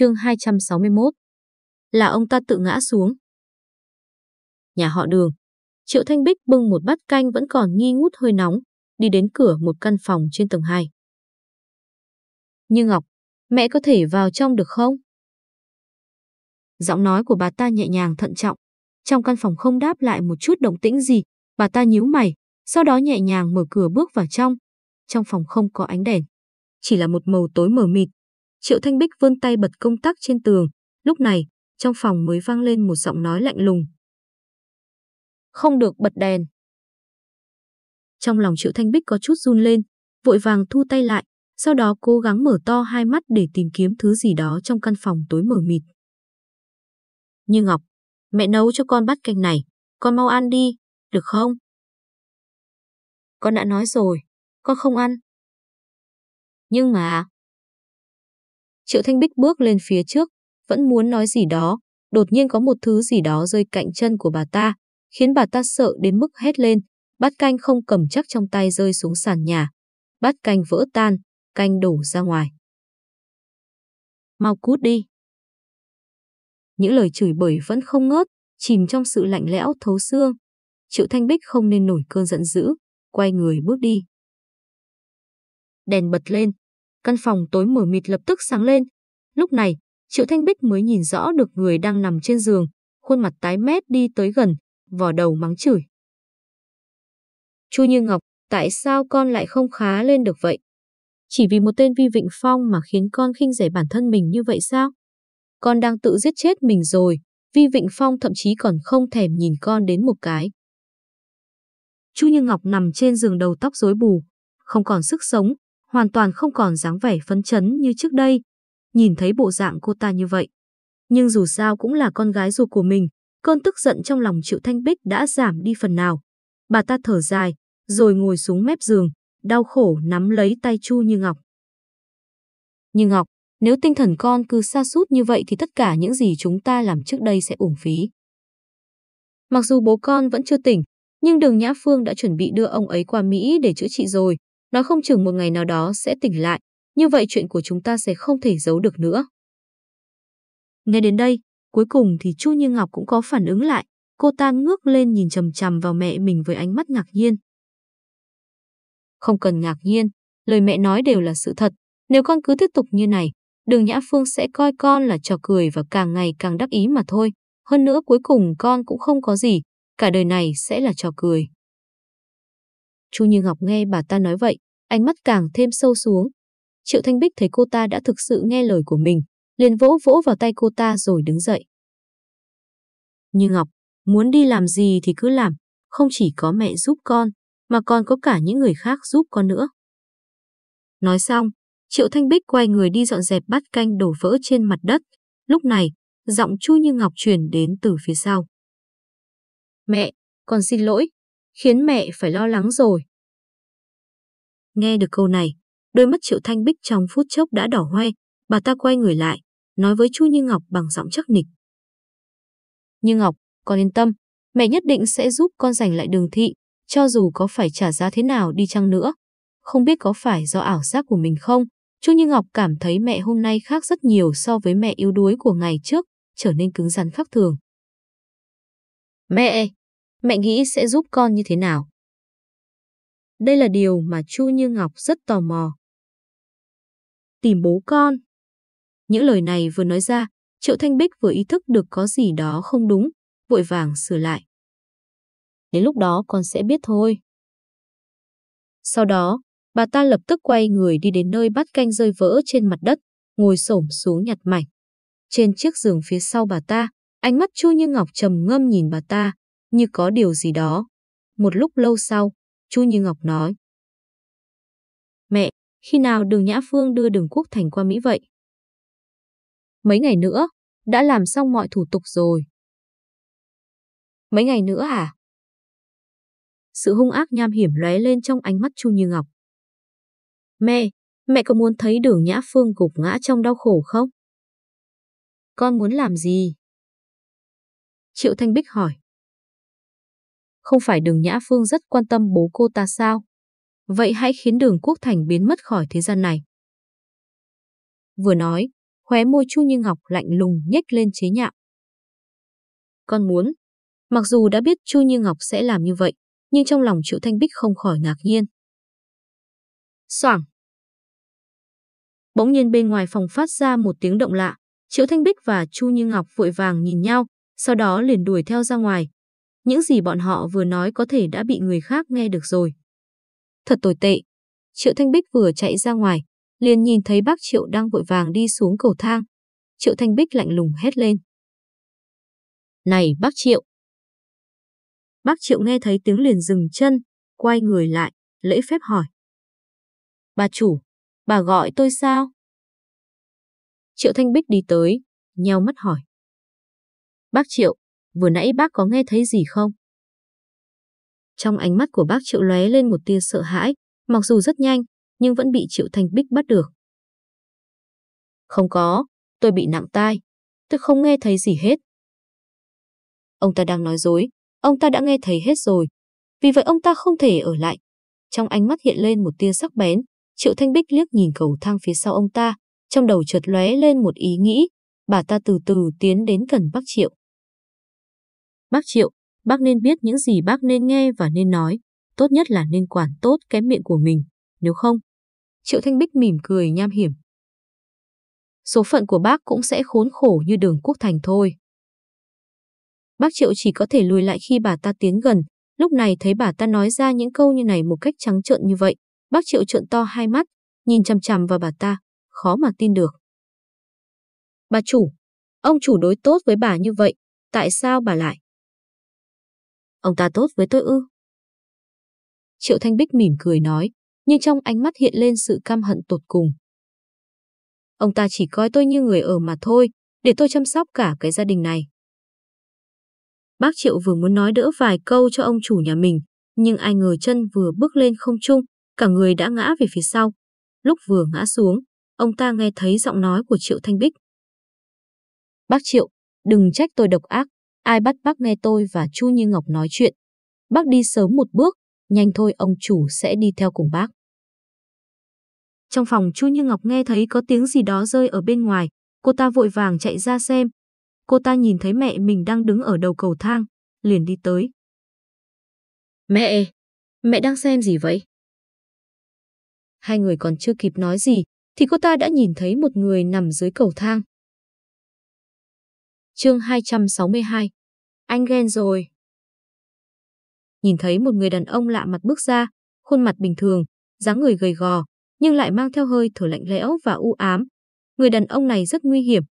Chương 261 Là ông ta tự ngã xuống. Nhà họ đường. Triệu Thanh Bích bưng một bát canh vẫn còn nghi ngút hơi nóng, đi đến cửa một căn phòng trên tầng 2. Như Ngọc, mẹ có thể vào trong được không? Giọng nói của bà ta nhẹ nhàng thận trọng. Trong căn phòng không đáp lại một chút động tĩnh gì, bà ta nhíu mày, sau đó nhẹ nhàng mở cửa bước vào trong. Trong phòng không có ánh đèn, chỉ là một màu tối mờ mịt. Triệu Thanh Bích vươn tay bật công tắc trên tường. Lúc này, trong phòng mới vang lên một giọng nói lạnh lùng. Không được bật đèn. Trong lòng Triệu Thanh Bích có chút run lên, vội vàng thu tay lại, sau đó cố gắng mở to hai mắt để tìm kiếm thứ gì đó trong căn phòng tối mờ mịt. Như Ngọc, mẹ nấu cho con bát canh này, con mau ăn đi, được không? Con đã nói rồi, con không ăn. Nhưng mà... Triệu Thanh Bích bước lên phía trước, vẫn muốn nói gì đó, đột nhiên có một thứ gì đó rơi cạnh chân của bà ta, khiến bà ta sợ đến mức hét lên, bát canh không cầm chắc trong tay rơi xuống sàn nhà. Bát canh vỡ tan, canh đổ ra ngoài. Mau cút đi. Những lời chửi bới vẫn không ngớt, chìm trong sự lạnh lẽo thấu xương. Triệu Thanh Bích không nên nổi cơn giận dữ, quay người bước đi. Đèn bật lên, căn phòng tối mờ mịt lập tức sáng lên. Lúc này, Triệu Thanh Bích mới nhìn rõ được người đang nằm trên giường, khuôn mặt tái mét đi tới gần, vò đầu mắng chửi. Chu Như Ngọc, tại sao con lại không khá lên được vậy? Chỉ vì một tên Vi Vịnh Phong mà khiến con khinh rẻ bản thân mình như vậy sao? Con đang tự giết chết mình rồi, Vi Vịnh Phong thậm chí còn không thèm nhìn con đến một cái. Chu Như Ngọc nằm trên giường đầu tóc rối bù, không còn sức sống, hoàn toàn không còn dáng vẻ phấn chấn như trước đây. Nhìn thấy bộ dạng cô ta như vậy. Nhưng dù sao cũng là con gái ruột của mình, cơn tức giận trong lòng Triệu Thanh Bích đã giảm đi phần nào. Bà ta thở dài, rồi ngồi xuống mép giường, đau khổ nắm lấy tay Chu Như Ngọc. Như Ngọc, nếu tinh thần con cứ xa sút như vậy thì tất cả những gì chúng ta làm trước đây sẽ uổng phí. Mặc dù bố con vẫn chưa tỉnh, nhưng đường Nhã Phương đã chuẩn bị đưa ông ấy qua Mỹ để chữa trị rồi. Nói không chừng một ngày nào đó sẽ tỉnh lại. Như vậy chuyện của chúng ta sẽ không thể giấu được nữa. Nghe đến đây, cuối cùng thì Chu Như Ngọc cũng có phản ứng lại. Cô ta ngước lên nhìn chầm chầm vào mẹ mình với ánh mắt ngạc nhiên. Không cần ngạc nhiên, lời mẹ nói đều là sự thật. Nếu con cứ tiếp tục như này, đường Nhã Phương sẽ coi con là trò cười và càng ngày càng đắc ý mà thôi. Hơn nữa cuối cùng con cũng không có gì, cả đời này sẽ là trò cười. Chu Như Ngọc nghe bà ta nói vậy, ánh mắt càng thêm sâu xuống. Triệu Thanh Bích thấy cô ta đã thực sự nghe lời của mình, liền vỗ vỗ vào tay cô ta rồi đứng dậy. Như Ngọc, muốn đi làm gì thì cứ làm, không chỉ có mẹ giúp con, mà còn có cả những người khác giúp con nữa. Nói xong, Triệu Thanh Bích quay người đi dọn dẹp bát canh đổ vỡ trên mặt đất. Lúc này, giọng Chu Như Ngọc truyền đến từ phía sau. Mẹ, con xin lỗi, khiến mẹ phải lo lắng rồi. Nghe được câu này, đôi mắt Triệu Thanh Bích trong phút chốc đã đỏ hoe, bà ta quay người lại, nói với Chu Như Ngọc bằng giọng chắc nịch. Như Ngọc, con yên tâm, mẹ nhất định sẽ giúp con giành lại đường thị, cho dù có phải trả giá thế nào đi chăng nữa. Không biết có phải do ảo giác của mình không, Chu Như Ngọc cảm thấy mẹ hôm nay khác rất nhiều so với mẹ yếu đuối của ngày trước, trở nên cứng rắn khác thường. Mẹ, mẹ nghĩ sẽ giúp con như thế nào? Đây là điều mà Chu Như Ngọc rất tò mò. Tìm bố con. Những lời này vừa nói ra, Triệu Thanh Bích vừa ý thức được có gì đó không đúng, vội vàng sửa lại. Đến lúc đó con sẽ biết thôi. Sau đó, bà ta lập tức quay người đi đến nơi bát canh rơi vỡ trên mặt đất, ngồi xổm xuống nhặt mảnh. Trên chiếc giường phía sau bà ta, ánh mắt Chu Như Ngọc trầm ngâm nhìn bà ta, như có điều gì đó. Một lúc lâu sau, Chu Như Ngọc nói. Mẹ, khi nào đường Nhã Phương đưa đường Quốc Thành qua Mỹ vậy? Mấy ngày nữa, đã làm xong mọi thủ tục rồi. Mấy ngày nữa à? Sự hung ác nham hiểm lóe lên trong ánh mắt Chu Như Ngọc. Mẹ, mẹ có muốn thấy đường Nhã Phương gục ngã trong đau khổ không? Con muốn làm gì? Triệu Thanh Bích hỏi. Không phải đường Nhã Phương rất quan tâm bố cô ta sao? Vậy hãy khiến đường Quốc Thành biến mất khỏi thế gian này. Vừa nói, khóe môi Chu Như Ngọc lạnh lùng nhếch lên chế nhạo. Con muốn. Mặc dù đã biết Chu Như Ngọc sẽ làm như vậy, nhưng trong lòng Triệu Thanh Bích không khỏi ngạc nhiên. Soảng. Bỗng nhiên bên ngoài phòng phát ra một tiếng động lạ, Triệu Thanh Bích và Chu Như Ngọc vội vàng nhìn nhau, sau đó liền đuổi theo ra ngoài. Những gì bọn họ vừa nói có thể đã bị người khác nghe được rồi. Thật tồi tệ. Triệu Thanh Bích vừa chạy ra ngoài, liền nhìn thấy bác Triệu đang vội vàng đi xuống cầu thang. Triệu Thanh Bích lạnh lùng hét lên. Này bác Triệu! Bác Triệu nghe thấy tiếng liền dừng chân, quay người lại, lễ phép hỏi. Bà chủ, bà gọi tôi sao? Triệu Thanh Bích đi tới, nheo mắt hỏi. Bác Triệu, vừa nãy bác có nghe thấy gì không? Trong ánh mắt của bác Triệu lóe lên một tia sợ hãi, mặc dù rất nhanh, nhưng vẫn bị Triệu Thanh Bích bắt được. Không có, tôi bị nặng tai, tôi không nghe thấy gì hết. Ông ta đang nói dối, ông ta đã nghe thấy hết rồi, vì vậy ông ta không thể ở lại. Trong ánh mắt hiện lên một tia sắc bén, Triệu Thanh Bích liếc nhìn cầu thang phía sau ông ta, trong đầu chợt lóe lên một ý nghĩ, bà ta từ từ tiến đến gần bác Triệu. Bác Triệu, bác nên biết những gì bác nên nghe và nên nói, tốt nhất là nên quản tốt cái miệng của mình, nếu không. Triệu Thanh Bích mỉm cười nham hiểm. Số phận của bác cũng sẽ khốn khổ như đường quốc thành thôi. Bác Triệu chỉ có thể lùi lại khi bà ta tiến gần, lúc này thấy bà ta nói ra những câu như này một cách trắng trợn như vậy, bác Triệu trợn to hai mắt, nhìn chằm chằm vào bà ta, khó mà tin được. Bà chủ, ông chủ đối tốt với bà như vậy, tại sao bà lại? Ông ta tốt với tôi ư? Triệu Thanh Bích mỉm cười nói, nhưng trong ánh mắt hiện lên sự căm hận tột cùng. Ông ta chỉ coi tôi như người ở mà thôi, để tôi chăm sóc cả cái gia đình này. Bác Triệu vừa muốn nói đỡ vài câu cho ông chủ nhà mình, nhưng ai ngờ chân vừa bước lên không trung, cả người đã ngã về phía sau. Lúc vừa ngã xuống, ông ta nghe thấy giọng nói của Triệu Thanh Bích. Bác Triệu, đừng trách tôi độc ác, ai bắt bác nghe tôi và Chu Như Ngọc nói chuyện. Bác đi sớm một bước, nhanh thôi ông chủ sẽ đi theo cùng bác. Trong phòng Chu Như Ngọc nghe thấy có tiếng gì đó rơi ở bên ngoài, cô ta vội vàng chạy ra xem. Cô ta nhìn thấy mẹ mình đang đứng ở đầu cầu thang, liền đi tới. Mẹ, mẹ đang xem gì vậy? Hai người còn chưa kịp nói gì, thì cô ta đã nhìn thấy một người nằm dưới cầu thang. Chương 262 anh ghen rồi. Nhìn thấy một người đàn ông lạ mặt bước ra, khuôn mặt bình thường, dáng người gầy gò, nhưng lại mang theo hơi thở lạnh lẽo và u ám. Người đàn ông này rất nguy hiểm.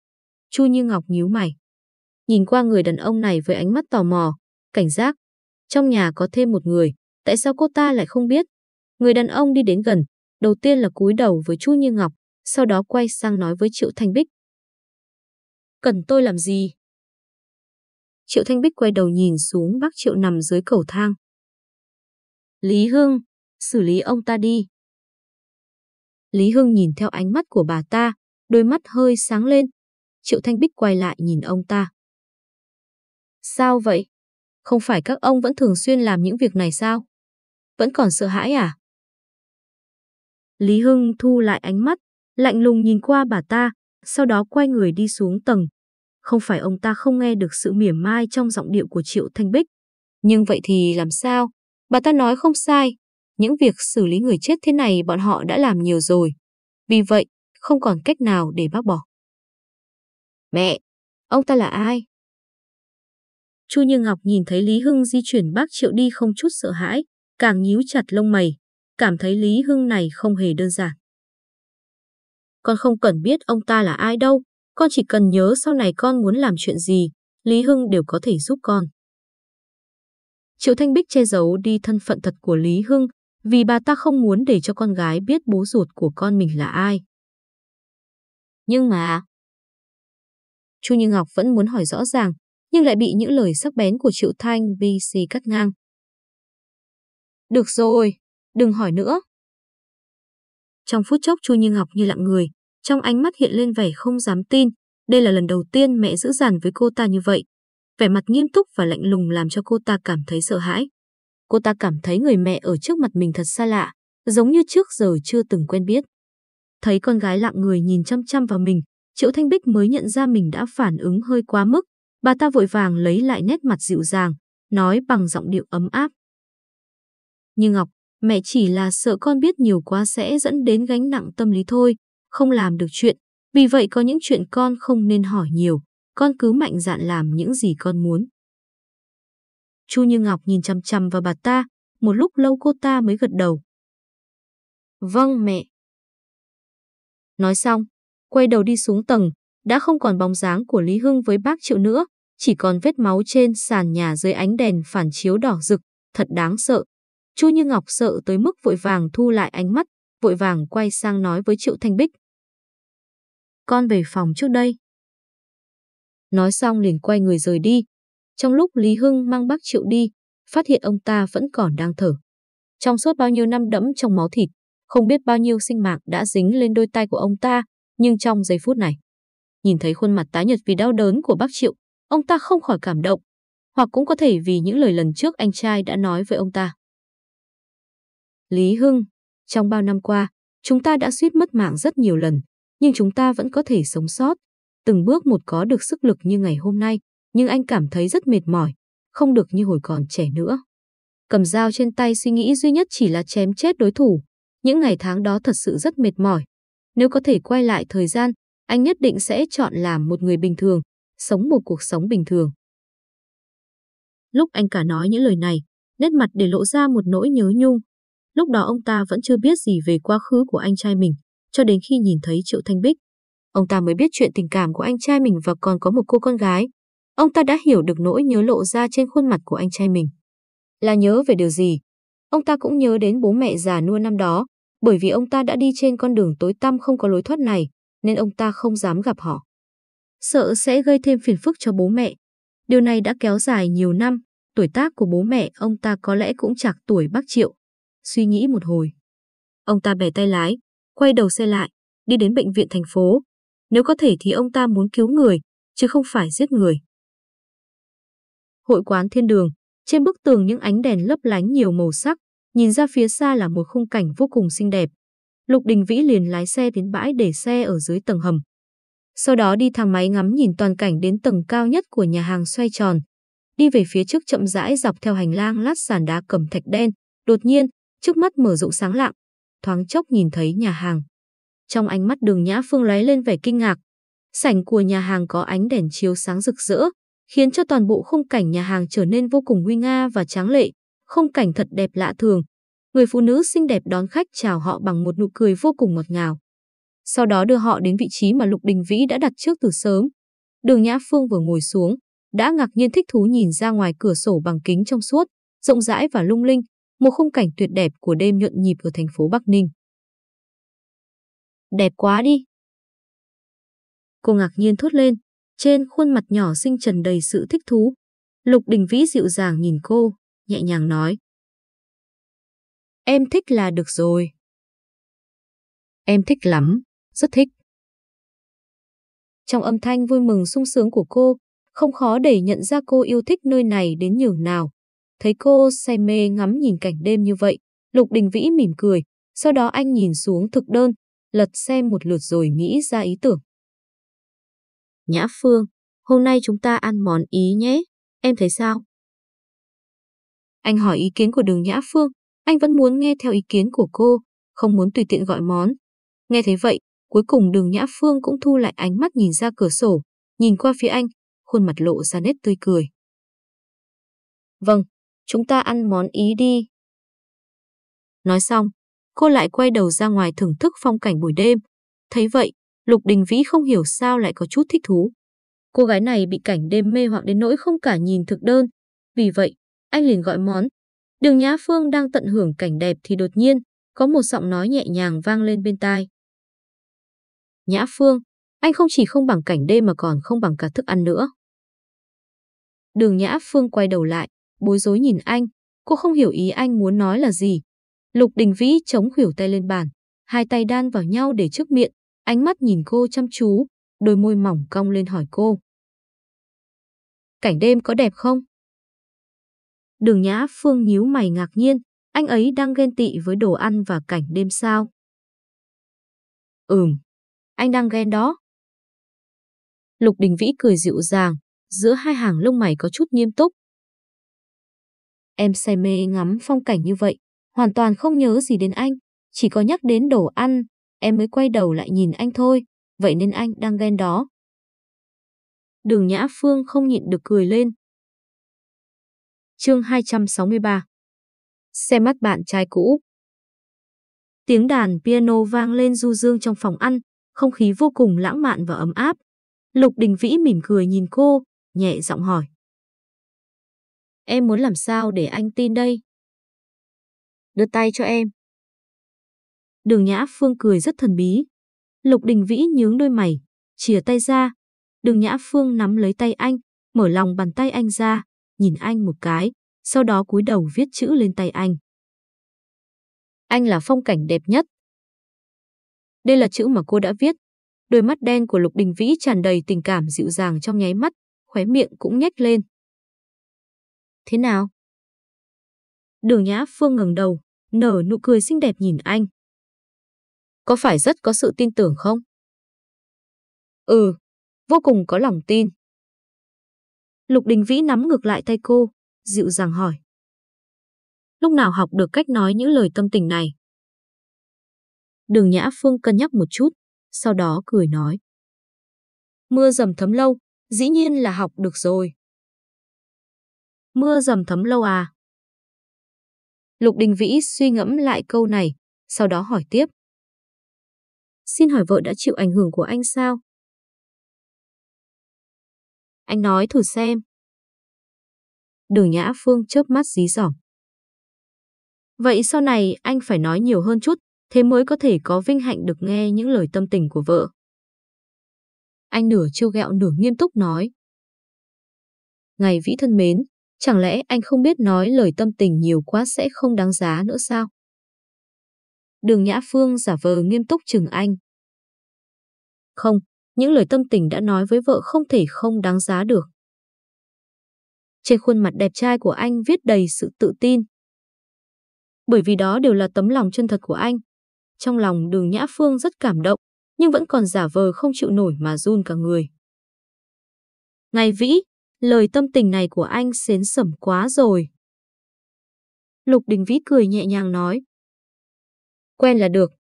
Chu Như Ngọc nhíu mày. Nhìn qua người đàn ông này với ánh mắt tò mò, cảnh giác. Trong nhà có thêm một người, tại sao cô ta lại không biết? Người đàn ông đi đến gần, đầu tiên là cúi đầu với Chu Như Ngọc, sau đó quay sang nói với Triệu Thanh Bích. Cần tôi làm gì? Triệu Thanh Bích quay đầu nhìn xuống bác Triệu nằm dưới cầu thang. Lý Hưng, xử lý ông ta đi. Lý Hưng nhìn theo ánh mắt của bà ta, đôi mắt hơi sáng lên. Triệu Thanh Bích quay lại nhìn ông ta. Sao vậy? Không phải các ông vẫn thường xuyên làm những việc này sao? Vẫn còn sợ hãi à? Lý Hưng thu lại ánh mắt, lạnh lùng nhìn qua bà ta, sau đó quay người đi xuống tầng. Không phải ông ta không nghe được sự mỉa mai trong giọng điệu của Triệu Thanh Bích. Nhưng vậy thì làm sao? Bà ta nói không sai. Những việc xử lý người chết thế này bọn họ đã làm nhiều rồi. Vì vậy, không còn cách nào để bác bỏ. Mẹ, ông ta là ai? Chu Như Ngọc nhìn thấy Lý Hưng di chuyển bác Triệu đi không chút sợ hãi, càng nhíu chặt lông mày, cảm thấy Lý Hưng này không hề đơn giản. Con không cần biết ông ta là ai đâu, con chỉ cần nhớ sau này con muốn làm chuyện gì, Lý Hưng đều có thể giúp con. Triệu Thanh Bích che giấu đi thân phận thật của Lý Hưng vì bà ta không muốn để cho con gái biết bố ruột của con mình là ai. Nhưng mà... Chu Như Ngọc vẫn muốn hỏi rõ ràng, nhưng lại bị những lời sắc bén của Triệu Thanh BC cắt ngang. Được rồi, đừng hỏi nữa. Trong phút chốc Chu Như Ngọc như lặng người, trong ánh mắt hiện lên vẻ không dám tin, đây là lần đầu tiên mẹ giữ dằn với cô ta như vậy. Vẻ mặt nghiêm túc và lạnh lùng làm cho cô ta cảm thấy sợ hãi. Cô ta cảm thấy người mẹ ở trước mặt mình thật xa lạ, giống như trước giờ chưa từng quen biết. Thấy con gái lặng người nhìn chăm chăm vào mình, Triệu Thanh Bích mới nhận ra mình đã phản ứng hơi quá mức. Bà ta vội vàng lấy lại nét mặt dịu dàng, nói bằng giọng điệu ấm áp. Như Ngọc, mẹ chỉ là sợ con biết nhiều quá sẽ dẫn đến gánh nặng tâm lý thôi, không làm được chuyện. Vì vậy có những chuyện con không nên hỏi nhiều, con cứ mạnh dạn làm những gì con muốn. Chu Như Ngọc nhìn chăm chăm vào bà ta, một lúc lâu cô ta mới gật đầu. Vâng mẹ. Nói xong, quay đầu đi xuống tầng, đã không còn bóng dáng của Lý Hưng với bác Triệu nữa, chỉ còn vết máu trên sàn nhà dưới ánh đèn phản chiếu đỏ rực, thật đáng sợ. Chu Như Ngọc sợ tới mức vội vàng thu lại ánh mắt, vội vàng quay sang nói với Triệu Thanh Bích. Con về phòng trước đây. Nói xong liền quay người rời đi. Trong lúc Lý Hưng mang bác Triệu đi, phát hiện ông ta vẫn còn đang thở. Trong suốt bao nhiêu năm đẫm trong máu thịt, không biết bao nhiêu sinh mạng đã dính lên đôi tay của ông ta, nhưng trong giây phút này, nhìn thấy khuôn mặt tái nhợt vì đau đớn của bác Triệu, ông ta không khỏi cảm động, hoặc cũng có thể vì những lời lần trước anh trai đã nói với ông ta. Lý Hưng, trong bao năm qua, chúng ta đã suýt mất mạng rất nhiều lần, nhưng chúng ta vẫn có thể sống sót, từng bước một có được sức lực như ngày hôm nay, nhưng anh cảm thấy rất mệt mỏi, không được như hồi còn trẻ nữa. Cầm dao trên tay suy nghĩ duy nhất chỉ là chém chết đối thủ. Những ngày tháng đó thật sự rất mệt mỏi. Nếu có thể quay lại thời gian, anh nhất định sẽ chọn làm một người bình thường, sống một cuộc sống bình thường. Lúc anh cả nói những lời này, nét mặt để lộ ra một nỗi nhớ nhung. Lúc đó ông ta vẫn chưa biết gì về quá khứ của anh trai mình, cho đến khi nhìn thấy Triệu Thanh Bích. Ông ta mới biết chuyện tình cảm của anh trai mình và còn có một cô con gái. Ông ta đã hiểu được nỗi nhớ lộ ra trên khuôn mặt của anh trai mình. Là nhớ về điều gì? Ông ta cũng nhớ đến bố mẹ già nua năm đó, bởi vì ông ta đã đi trên con đường tối tăm không có lối thoát này, nên ông ta không dám gặp họ. Sợ sẽ gây thêm phiền phức cho bố mẹ. Điều này đã kéo dài nhiều năm, tuổi tác của bố mẹ ông ta có lẽ cũng chạc tuổi bác Triệu. Suy nghĩ một hồi. Ông ta bẻ tay lái, quay đầu xe lại, đi đến bệnh viện thành phố. Nếu có thể thì ông ta muốn cứu người, chứ không phải giết người. Hội quán thiên đường, trên bức tường những ánh đèn lấp lánh nhiều màu sắc, nhìn ra phía xa là một khung cảnh vô cùng xinh đẹp. Lục Đình Vĩ liền lái xe đến bãi để xe ở dưới tầng hầm. Sau đó đi thang máy ngắm nhìn toàn cảnh đến tầng cao nhất của nhà hàng xoay tròn. Đi về phía trước chậm rãi dọc theo hành lang lát sàn đá cẩm thạch đen, đột nhiên, trước mắt mở rộng sáng lạng, thoáng chốc nhìn thấy nhà hàng. Trong ánh mắt đường Nhã Phương lóe lên vẻ kinh ngạc. Sảnh của nhà hàng có ánh đèn chiếu sáng rực rỡ, khiến cho toàn bộ khung cảnh nhà hàng trở nên vô cùng nguy nga và tráng lệ, khung cảnh thật đẹp lạ thường. Người phụ nữ xinh đẹp đón khách chào họ bằng một nụ cười vô cùng ngọt ngào. Sau đó đưa họ đến vị trí mà Lục Đình Vĩ đã đặt trước từ sớm. Đường Nhã Phương vừa ngồi xuống, đã ngạc nhiên thích thú nhìn ra ngoài cửa sổ bằng kính trong suốt, rộng rãi và lung linh, một khung cảnh tuyệt đẹp của đêm nhuận nhịp ở thành phố Bắc Ninh. Đẹp quá đi. Cô ngạc nhiên thốt lên, trên khuôn mặt nhỏ xinh trần đầy sự thích thú. Lục Đình Vĩ dịu dàng nhìn cô, nhẹ nhàng nói. Em thích là được rồi. Em thích lắm, rất thích. Trong âm thanh vui mừng sung sướng của cô, không khó để nhận ra cô yêu thích nơi này đến nhường nào. Thấy cô say mê ngắm nhìn cảnh đêm như vậy, Lục Đình Vĩ mỉm cười, sau đó anh nhìn xuống thực đơn, lật xem một lượt rồi nghĩ ra ý tưởng. Nhã Phương, hôm nay chúng ta ăn món Ý nhé, em thấy sao? Anh hỏi ý kiến của đường Nhã Phương, anh vẫn muốn nghe theo ý kiến của cô, không muốn tùy tiện gọi món. Nghe thấy vậy, cuối cùng đường Nhã Phương cũng thu lại ánh mắt nhìn ra cửa sổ, nhìn qua phía anh, khuôn mặt lộ ra nét tươi cười. Vâng, chúng ta ăn món Ý đi. Nói xong, cô lại quay đầu ra ngoài thưởng thức phong cảnh buổi đêm. Thấy vậy, Lục Đình Vĩ không hiểu sao lại có chút thích thú. Cô gái này bị cảnh đêm mê hoặc đến nỗi không cả nhìn thực đơn. Vì vậy, anh liền gọi món. Đường Nhã Phương đang tận hưởng cảnh đẹp thì đột nhiên, có một giọng nói nhẹ nhàng vang lên bên tai. Nhã Phương, anh không chỉ không bằng cảnh đêm mà còn không bằng cả thức ăn nữa. Đường Nhã Phương quay đầu lại, bối rối nhìn anh, cô không hiểu ý anh muốn nói là gì. Lục Đình Vĩ chống khuỷu tay lên bàn, hai tay đan vào nhau để trước miệng, ánh mắt nhìn cô chăm chú, đôi môi mỏng cong lên hỏi cô. Cảnh đêm có đẹp không? Đường Nhã Phương nhíu mày ngạc nhiên, anh ấy đang ghen tị với đồ ăn và cảnh đêm sao? Ừm, anh đang ghen đó. Lục Đình Vĩ cười dịu dàng, giữa hai hàng lông mày có chút nghiêm túc. Em say mê ngắm phong cảnh như vậy, hoàn toàn không nhớ gì đến anh, chỉ có nhắc đến đồ ăn, em mới quay đầu lại nhìn anh thôi, vậy nên anh đang ghen đó. Đường Nhã Phương không nhịn được cười lên. Chương 263 Xe mắt bạn trai cũ Tiếng đàn piano vang lên du dương trong phòng ăn, không khí vô cùng lãng mạn và ấm áp. Lục Đình Vĩ mỉm cười nhìn cô, nhẹ giọng hỏi. Em muốn làm sao để anh tin đây? Đưa tay cho em. Đường Nhã Phương cười rất thần bí. Lục Đình Vĩ nhướng đôi mày, chìa tay ra. Đường Nhã Phương nắm lấy tay anh, mở lòng bàn tay anh ra, nhìn anh một cái, sau đó cúi đầu viết chữ lên tay anh. Anh là phong cảnh đẹp nhất. Đây là chữ mà cô đã viết. Đôi mắt đen của Lục Đình Vĩ tràn đầy tình cảm dịu dàng trong nháy mắt, khóe miệng cũng nhếch lên. Thế nào? Đường Nhã Phương ngẩng đầu, nở nụ cười xinh đẹp nhìn anh. Có phải rất có sự tin tưởng không? Ừ, vô cùng có lòng tin. Lục Đình Vĩ nắm ngược lại tay cô, dịu dàng hỏi. Lúc nào học được cách nói những lời tâm tình này? Đường Nhã Phương cân nhắc một chút, sau đó cười nói. Mưa dầm thấm lâu, dĩ nhiên là học được rồi. Mưa dầm thấm lâu à? Lục Đình Vĩ suy ngẫm lại câu này, sau đó hỏi tiếp. Xin hỏi vợ đã chịu ảnh hưởng của anh sao? Anh nói thử xem. Đường Nhã Phương chớp mắt dí dỏm. Vậy sau này anh phải nói nhiều hơn chút, thế mới có thể có vinh hạnh được nghe những lời tâm tình của vợ. Anh nửa trêu ghẹo nửa nghiêm túc nói. Ngày vĩ thân mến, chẳng lẽ anh không biết nói lời tâm tình nhiều quá sẽ không đáng giá nữa sao? Đường Nhã Phương giả vờ nghiêm túc chừng anh. Không, những lời tâm tình đã nói với vợ không thể không đáng giá được. Trên khuôn mặt đẹp trai của anh viết đầy sự tự tin. Bởi vì đó đều là tấm lòng chân thật của anh. Trong lòng đường Nhã Phương rất cảm động, nhưng vẫn còn giả vờ không chịu nổi mà run cả người. Ngày Vĩ, lời tâm tình này của anh xến sẩm quá rồi. Lục Đình Vĩ cười nhẹ nhàng nói. Quen là được.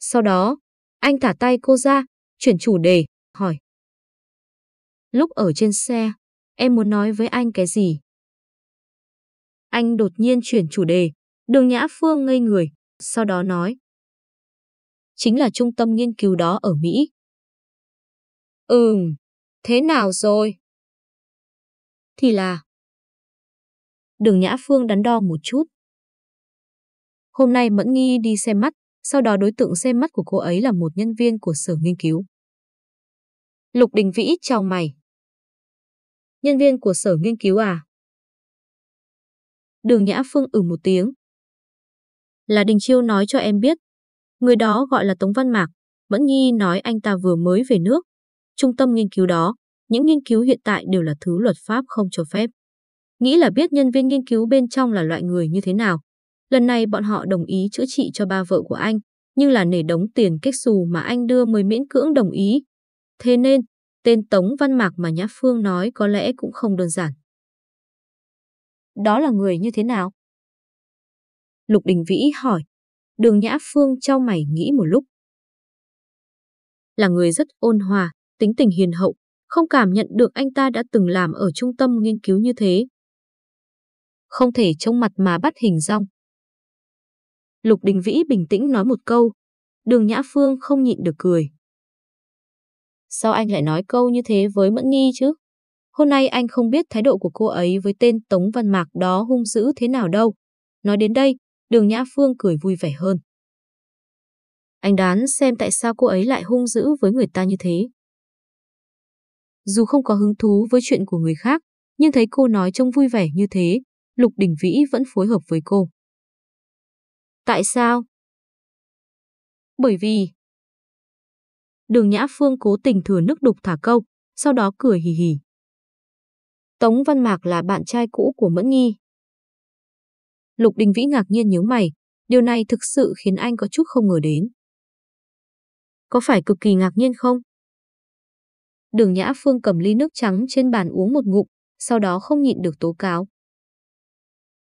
Sau đó, anh thả tay cô ra, chuyển chủ đề, hỏi. Lúc ở trên xe, em muốn nói với anh cái gì? Anh đột nhiên chuyển chủ đề, đường Nhã Phương ngây người, sau đó nói. Chính là trung tâm nghiên cứu đó ở Mỹ. Ừm, thế nào rồi? Thì là... Đường Nhã Phương đắn đo một chút. Hôm nay Mẫn Nghi đi xem mắt, sau đó đối tượng xem mắt của cô ấy là một nhân viên của sở nghiên cứu. Lục Đình Vĩ chào mày. Nhân viên của sở nghiên cứu à? Đường Nhã Phương ử ừ một tiếng. Là Đình Chiêu nói cho em biết. Người đó gọi là Tống Văn Mạc. Mẫn Nhi nói anh ta vừa mới về nước. Trung tâm nghiên cứu đó, những nghiên cứu hiện tại đều là thứ luật pháp không cho phép. Nghĩ là biết nhân viên nghiên cứu bên trong là loại người như thế nào. Lần này bọn họ đồng ý chữa trị cho ba vợ của anh, nhưng là nể đống tiền kết xù mà anh đưa mới miễn cưỡng đồng ý. Thế nên, tên Tống Văn Mạc mà Nhã Phương nói có lẽ cũng không đơn giản. Đó là người như thế nào? Lục Đình Vĩ hỏi. Đường Nhã Phương trao mày nghĩ một lúc. Là người rất ôn hòa, tính tình hiền hậu, không cảm nhận được anh ta đã từng làm ở trung tâm nghiên cứu như thế. Không thể trông mặt mà bắt hình rong. Lục Đình Vĩ bình tĩnh nói một câu. Đường Nhã Phương không nhịn được cười. Sao anh lại nói câu như thế với Mẫn Nghi chứ? Hôm nay anh không biết thái độ của cô ấy với tên Tống Văn Mạc đó hung dữ thế nào đâu. Nói đến đây, đường Nhã Phương cười vui vẻ hơn. Anh đoán xem tại sao cô ấy lại hung dữ với người ta như thế. Dù không có hứng thú với chuyện của người khác, nhưng thấy cô nói trông vui vẻ như thế, Lục Đình Vĩ vẫn phối hợp với cô. Tại sao? Bởi vì... Đường Nhã Phương cố tình thừa nước đục thả câu, sau đó cười hì hì. Tống Văn Mạc là bạn trai cũ của Mẫn Nghi. Lục Đình Vĩ ngạc nhiên nhớ mày, điều này thực sự khiến anh có chút không ngờ đến. Có phải cực kỳ ngạc nhiên không? Đường Nhã Phương cầm ly nước trắng trên bàn uống một ngụm, sau đó không nhịn được tố cáo.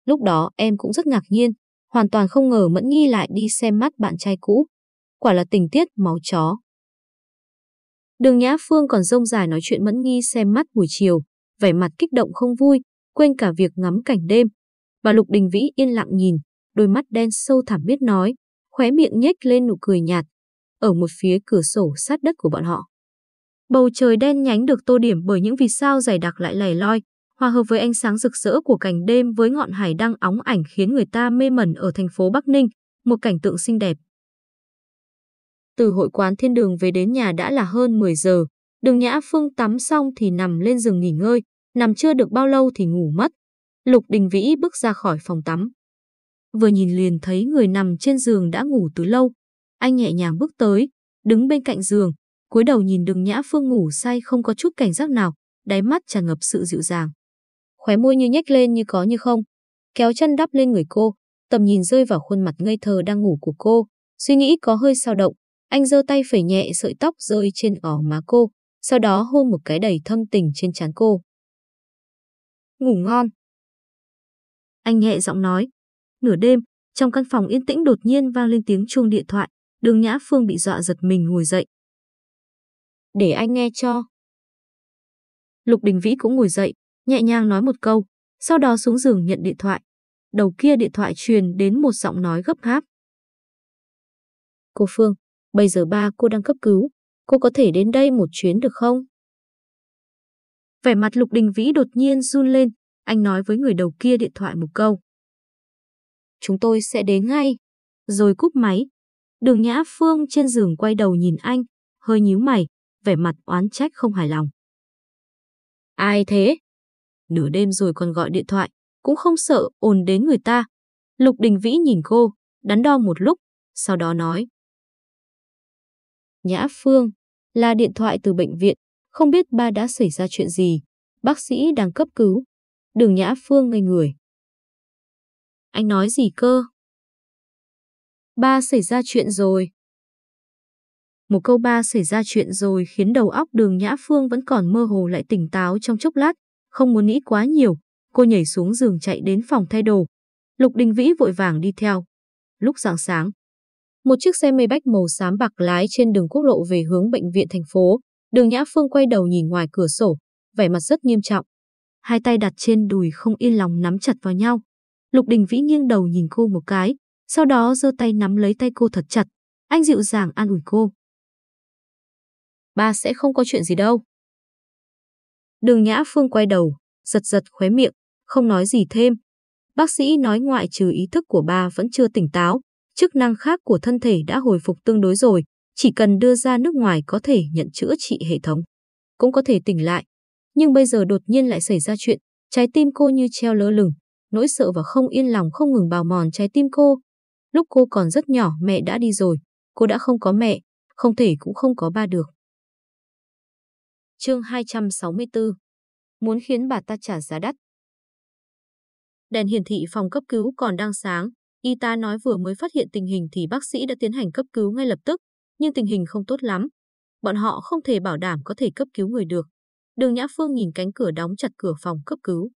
Lúc đó em cũng rất ngạc nhiên, hoàn toàn không ngờ Mẫn Nghi lại đi xem mắt bạn trai cũ. Quả là tình tiết máu chó. Đường Nhã Phương còn rông dài nói chuyện Mẫn Nghi xem mắt buổi chiều, vẻ mặt kích động không vui, quên cả việc ngắm cảnh đêm. Và Lục Đình Vĩ yên lặng nhìn, đôi mắt đen sâu thẳm biết nói, khóe miệng nhếch lên nụ cười nhạt, ở một phía cửa sổ sát đất của bọn họ. Bầu trời đen nhánh được tô điểm bởi những vì sao dày đặc lại lẻ loi, hòa hợp với ánh sáng rực rỡ của cảnh đêm với ngọn hải đăng óng ảnh khiến người ta mê mẩn ở thành phố Bắc Ninh, một cảnh tượng xinh đẹp. Từ hội quán thiên đường về đến nhà đã là hơn 10 giờ, đường Nhã Phương tắm xong thì nằm lên giường nghỉ ngơi, nằm chưa được bao lâu thì ngủ mất. Lục Đình Vĩ bước ra khỏi phòng tắm. Vừa nhìn liền thấy người nằm trên giường đã ngủ từ lâu. Anh nhẹ nhàng bước tới, đứng bên cạnh giường, cúi đầu nhìn đường Nhã Phương ngủ say không có chút cảnh giác nào, đáy mắt tràn ngập sự dịu dàng. Khóe môi như nhếch lên như có như không, kéo chân đắp lên người cô, tầm nhìn rơi vào khuôn mặt ngây thơ đang ngủ của cô, suy nghĩ có hơi sao động, anh giơ tay phẩy nhẹ sợi tóc rơi trên gò má cô, sau đó hôn một cái đầy thâm tình trên trán cô. Ngủ ngon. Anh nhẹ giọng nói. Nửa đêm, trong căn phòng yên tĩnh đột nhiên vang lên tiếng chuông điện thoại, đường Nhã Phương bị dọa giật mình ngồi dậy. Để anh nghe cho. Lục Đình Vĩ cũng ngồi dậy, nhẹ nhàng nói một câu, sau đó xuống giường nhận điện thoại. Đầu kia điện thoại truyền đến một giọng nói gấp gáp. Cô Phương, bây giờ ba cô đang cấp cứu, cô có thể đến đây một chuyến được không? Vẻ mặt Lục Đình Vĩ đột nhiên run lên, anh nói với người đầu kia điện thoại một câu. Chúng tôi sẽ đến ngay. Rồi cúp máy. Đường Nhã Phương trên giường quay đầu nhìn anh, hơi nhíu mày, vẻ mặt oán trách không hài lòng. Ai thế? Nửa đêm rồi còn gọi điện thoại, cũng không sợ ồn đến người ta. Lục Đình Vĩ nhìn cô, đắn đo một lúc, sau đó nói. Nhã Phương, là điện thoại từ bệnh viện, không biết ba đã xảy ra chuyện gì. Bác sĩ đang cấp cứu. Đường Nhã Phương ngây người. Anh nói gì cơ? Ba xảy ra chuyện rồi. Một câu ba xảy ra chuyện rồi khiến đầu óc đường Nhã Phương vẫn còn mơ hồ lại tỉnh táo trong chốc lát, không muốn nghĩ quá nhiều. Cô nhảy xuống giường chạy đến phòng thay đồ. Lục Đình Vĩ vội vàng đi theo. Lúc rạng sáng, một chiếc xe Maybach màu xám bạc lái trên đường quốc lộ về hướng bệnh viện thành phố. Đường Nhã Phương quay đầu nhìn ngoài cửa sổ, vẻ mặt rất nghiêm trọng. Hai tay đặt trên đùi không yên lòng nắm chặt vào nhau. Lục Đình Vĩ nghiêng đầu nhìn cô một cái, sau đó giơ tay nắm lấy tay cô thật chặt. Anh dịu dàng an ủi cô. Ba sẽ không có chuyện gì đâu. Đường Nhã Phương quay đầu, giật giật khóe miệng, không nói gì thêm. Bác sĩ nói ngoại trừ ý thức của ba vẫn chưa tỉnh táo, chức năng khác của thân thể đã hồi phục tương đối rồi, chỉ cần đưa ra nước ngoài có thể nhận chữa trị hệ thống. Cũng có thể tỉnh lại. Nhưng bây giờ đột nhiên lại xảy ra chuyện, trái tim cô như treo lơ lửng, nỗi sợ và không yên lòng không ngừng bào mòn trái tim cô. Lúc cô còn rất nhỏ mẹ đã đi rồi, cô đã không có mẹ, không thể cũng không có ba được. Chương 264 Muốn khiến bà ta trả giá đắt Đèn hiển thị phòng cấp cứu còn đang sáng, y tá nói vừa mới phát hiện tình hình thì bác sĩ đã tiến hành cấp cứu ngay lập tức, nhưng tình hình không tốt lắm. Bọn họ không thể bảo đảm có thể cấp cứu người được. Đường Nhã Phương nhìn cánh cửa đóng chặt cửa phòng cấp cứu.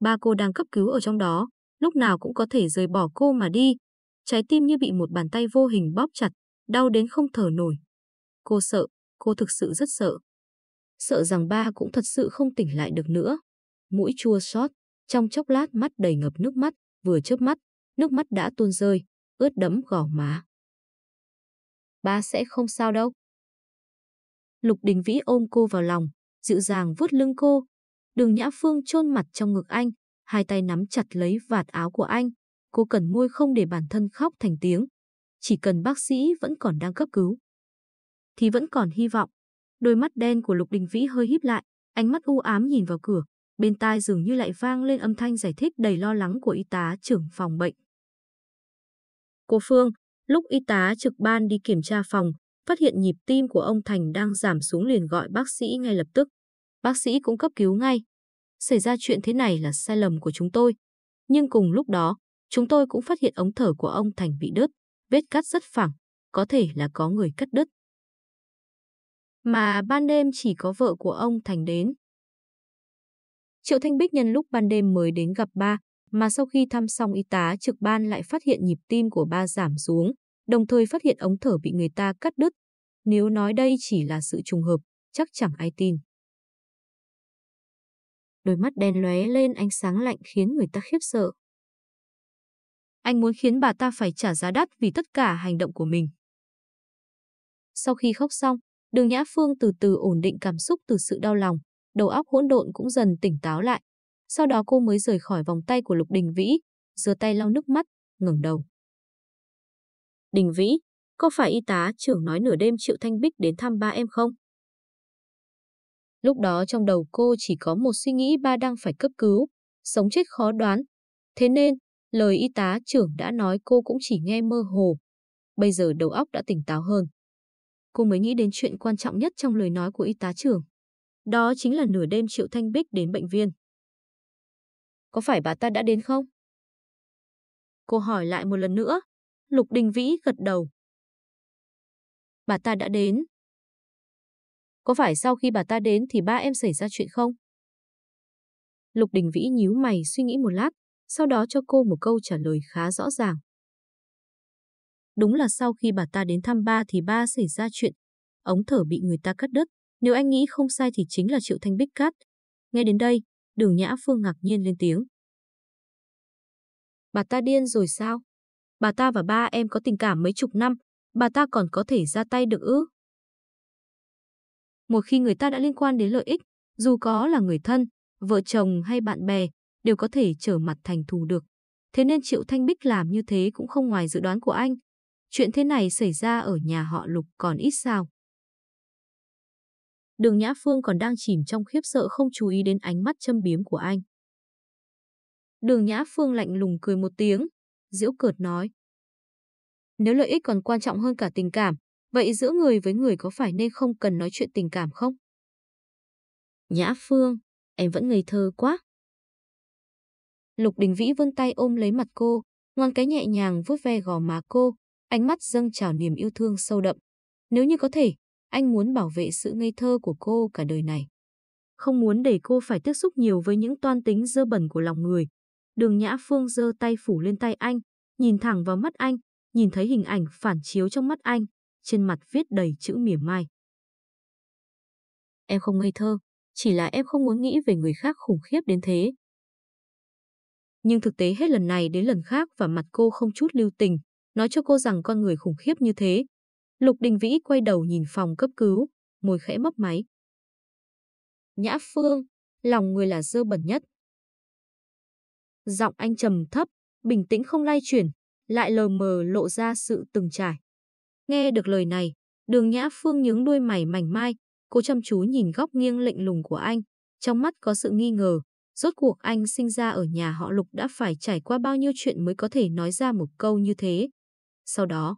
Ba cô đang cấp cứu ở trong đó, lúc nào cũng có thể rời bỏ cô mà đi. Trái tim như bị một bàn tay vô hình bóp chặt, đau đến không thở nổi. Cô sợ, cô thực sự rất sợ. Sợ rằng ba cũng thật sự không tỉnh lại được nữa. Mũi chua xót, trong chốc lát mắt đầy ngập nước mắt, vừa chớp mắt, nước mắt đã tuôn rơi, ướt đẫm gò má. Ba sẽ không sao đâu. Lục Đình Vĩ ôm cô vào lòng, dịu dàng vuốt lưng cô. Đường Nhã Phương chôn mặt trong ngực anh, hai tay nắm chặt lấy vạt áo của anh. Cô cần môi không để bản thân khóc thành tiếng. Chỉ cần bác sĩ vẫn còn đang cấp cứu. Thì vẫn còn hy vọng. Đôi mắt đen của Lục Đình Vĩ hơi híp lại, ánh mắt u ám nhìn vào cửa. Bên tai dường như lại vang lên âm thanh giải thích đầy lo lắng của y tá trưởng phòng bệnh. Cô Phương, lúc y tá trực ban đi kiểm tra phòng, phát hiện nhịp tim của ông Thành đang giảm xuống liền gọi bác sĩ ngay lập tức. Bác sĩ cũng cấp cứu ngay. Xảy ra chuyện thế này là sai lầm của chúng tôi. Nhưng cùng lúc đó, chúng tôi cũng phát hiện ống thở của ông Thành bị đứt, vết cắt rất phẳng, có thể là có người cắt đứt mà ban đêm chỉ có vợ của ông Thành đến. Triệu Thanh Bích nhân lúc ban đêm mới đến gặp ba, mà sau khi thăm xong y tá trực ban lại phát hiện nhịp tim của ba giảm xuống, đồng thời phát hiện ống thở bị người ta cắt đứt. Nếu nói đây chỉ là sự trùng hợp, chắc chẳng ai tin. Đôi mắt đen lóe lên ánh sáng lạnh khiến người ta khiếp sợ. Anh muốn khiến bà ta phải trả giá đắt vì tất cả hành động của mình. Sau khi khóc xong, Đường Nhã Phương từ từ ổn định cảm xúc từ sự đau lòng, đầu óc hỗn độn cũng dần tỉnh táo lại. Sau đó cô mới rời khỏi vòng tay của Lục Đình Vĩ, giơ tay lau nước mắt, ngẩng đầu. Đình Vĩ, có phải y tá trưởng nói nửa đêm Triệu Thanh Bích đến thăm ba em không? Lúc đó trong đầu cô chỉ có một suy nghĩ ba đang phải cấp cứu, sống chết khó đoán. Thế nên, lời y tá trưởng đã nói cô cũng chỉ nghe mơ hồ. Bây giờ đầu óc đã tỉnh táo hơn. Cô mới nghĩ đến chuyện quan trọng nhất trong lời nói của y tá trưởng. Đó chính là nửa đêm Triệu Thanh Bích đến bệnh viện. Có phải bà ta đã đến không? Cô hỏi lại một lần nữa. Lục Đình Vĩ gật đầu. Bà ta đã đến. Có phải sau khi bà ta đến thì ba em xảy ra chuyện không? Lục Đình Vĩ nhíu mày suy nghĩ một lát, sau đó cho cô một câu trả lời khá rõ ràng. Đúng là sau khi bà ta đến thăm ba thì ba xảy ra chuyện. Ống thở bị người ta cắt đứt. Nếu anh nghĩ không sai thì chính là Triệu Thanh Bích cắt. Nghe đến đây, đường Nhã Phương ngạc nhiên lên tiếng. Bà ta điên rồi sao? Bà ta và ba em có tình cảm mấy chục năm, bà ta còn có thể ra tay được ư? Một khi người ta đã liên quan đến lợi ích, dù có là người thân, vợ chồng hay bạn bè, đều có thể trở mặt thành thù được. Thế nên Triệu Thanh Bích làm như thế cũng không ngoài dự đoán của anh. Chuyện thế này xảy ra ở nhà họ Lục còn ít sao. Đường Nhã Phương còn đang chìm trong khiếp sợ không chú ý đến ánh mắt châm biếm của anh. Đường Nhã Phương lạnh lùng cười một tiếng, diễu cợt nói. Nếu lợi ích còn quan trọng hơn cả tình cảm, vậy giữa người với người có phải nên không cần nói chuyện tình cảm không? Nhã Phương, em vẫn ngây thơ quá. Lục Đình Vĩ vươn tay ôm lấy mặt cô, ngoan cái nhẹ nhàng vuốt ve gò má cô, ánh mắt dâng trào niềm yêu thương sâu đậm. Nếu như có thể, anh muốn bảo vệ sự ngây thơ của cô cả đời này. Không muốn để cô phải tiếp xúc nhiều với những toan tính dơ bẩn của lòng người. Đường Nhã Phương giơ tay phủ lên tay anh, nhìn thẳng vào mắt anh, nhìn thấy hình ảnh phản chiếu trong mắt anh, trên mặt viết đầy chữ mỉa mai. Em không ngây thơ, chỉ là em không muốn nghĩ về người khác khủng khiếp đến thế. Nhưng thực tế hết lần này đến lần khác và mặt cô không chút lưu tình, nói cho cô rằng con người khủng khiếp như thế. Lục Đình Vĩ quay đầu nhìn phòng cấp cứu, môi khẽ mấp máy. Nhã Phương, lòng người là dơ bẩn nhất. Giọng anh trầm thấp, bình tĩnh không lay chuyển, lại lờ mờ lộ ra sự từng trải. Nghe được lời này, đường Nhã Phương nhướng đuôi mày mảnh mai, cô chăm chú nhìn góc nghiêng lệnh lùng của anh, trong mắt có sự nghi ngờ. Rốt cuộc anh sinh ra ở nhà họ Lục đã phải trải qua bao nhiêu chuyện mới có thể nói ra một câu như thế. Sau đó,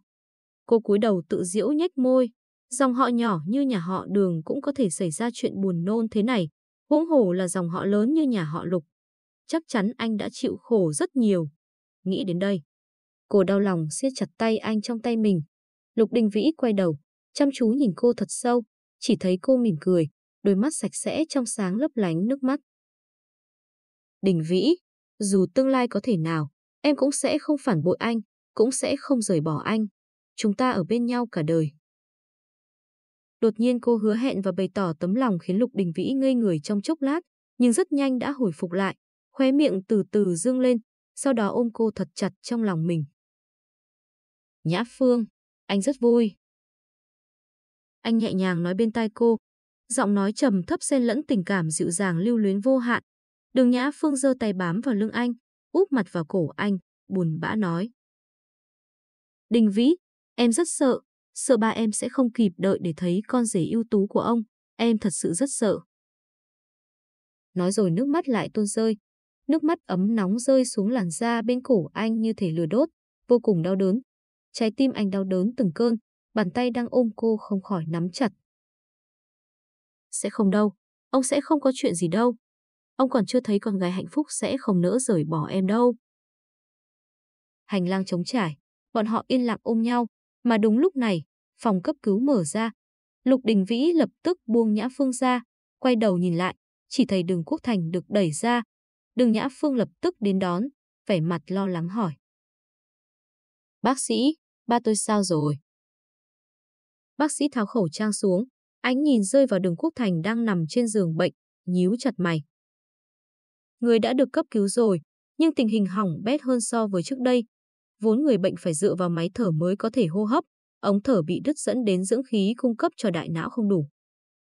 cô cúi đầu tự diễu nhếch môi. Dòng họ nhỏ như nhà họ đường cũng có thể xảy ra chuyện buồn nôn thế này. Huống hồ là dòng họ lớn như nhà họ lục. Chắc chắn anh đã chịu khổ rất nhiều. Nghĩ đến đây. Cô đau lòng siết chặt tay anh trong tay mình. Lục Đình Vĩ quay đầu, chăm chú nhìn cô thật sâu. Chỉ thấy cô mỉm cười, đôi mắt sạch sẽ trong sáng lấp lánh nước mắt. Đình Vĩ, dù tương lai có thể nào, em cũng sẽ không phản bội anh, cũng sẽ không rời bỏ anh. Chúng ta ở bên nhau cả đời. Đột nhiên cô hứa hẹn và bày tỏ tấm lòng khiến Lục Đình Vĩ ngây người trong chốc lát, nhưng rất nhanh đã hồi phục lại, khóe miệng từ từ dương lên, sau đó ôm cô thật chặt trong lòng mình. Nhã Phương, anh rất vui. Anh nhẹ nhàng nói bên tai cô, giọng nói trầm thấp xen lẫn tình cảm dịu dàng lưu luyến vô hạn. Đường Nhã Phương giơ tay bám vào lưng anh, úp mặt vào cổ anh, buồn bã nói. Đình Vĩ, em rất sợ, sợ ba em sẽ không kịp đợi để thấy con rể ưu tú của ông, em thật sự rất sợ. Nói rồi nước mắt lại tuôn rơi, nước mắt ấm nóng rơi xuống làn da bên cổ anh như thể lửa đốt, vô cùng đau đớn. Trái tim anh đau đớn từng cơn, bàn tay đang ôm cô không khỏi nắm chặt. Sẽ không đâu, ông sẽ không có chuyện gì đâu. Ông còn chưa thấy con gái hạnh phúc sẽ không nỡ rời bỏ em đâu. Hành lang trống trải, bọn họ yên lặng ôm nhau, mà đúng lúc này, phòng cấp cứu mở ra. Lục Đình Vĩ lập tức buông Nhã Phương ra, quay đầu nhìn lại, chỉ thấy đường Quốc Thành được đẩy ra. Đường Nhã Phương lập tức đến đón, vẻ mặt lo lắng hỏi. Bác sĩ, ba tôi sao rồi? Bác sĩ tháo khẩu trang xuống, ánh nhìn rơi vào đường Quốc Thành đang nằm trên giường bệnh, nhíu chặt mày. Người đã được cấp cứu rồi, nhưng tình hình hỏng bét hơn so với trước đây. Vốn người bệnh phải dựa vào máy thở mới có thể hô hấp, ống thở bị đứt dẫn đến dưỡng khí cung cấp cho đại não không đủ.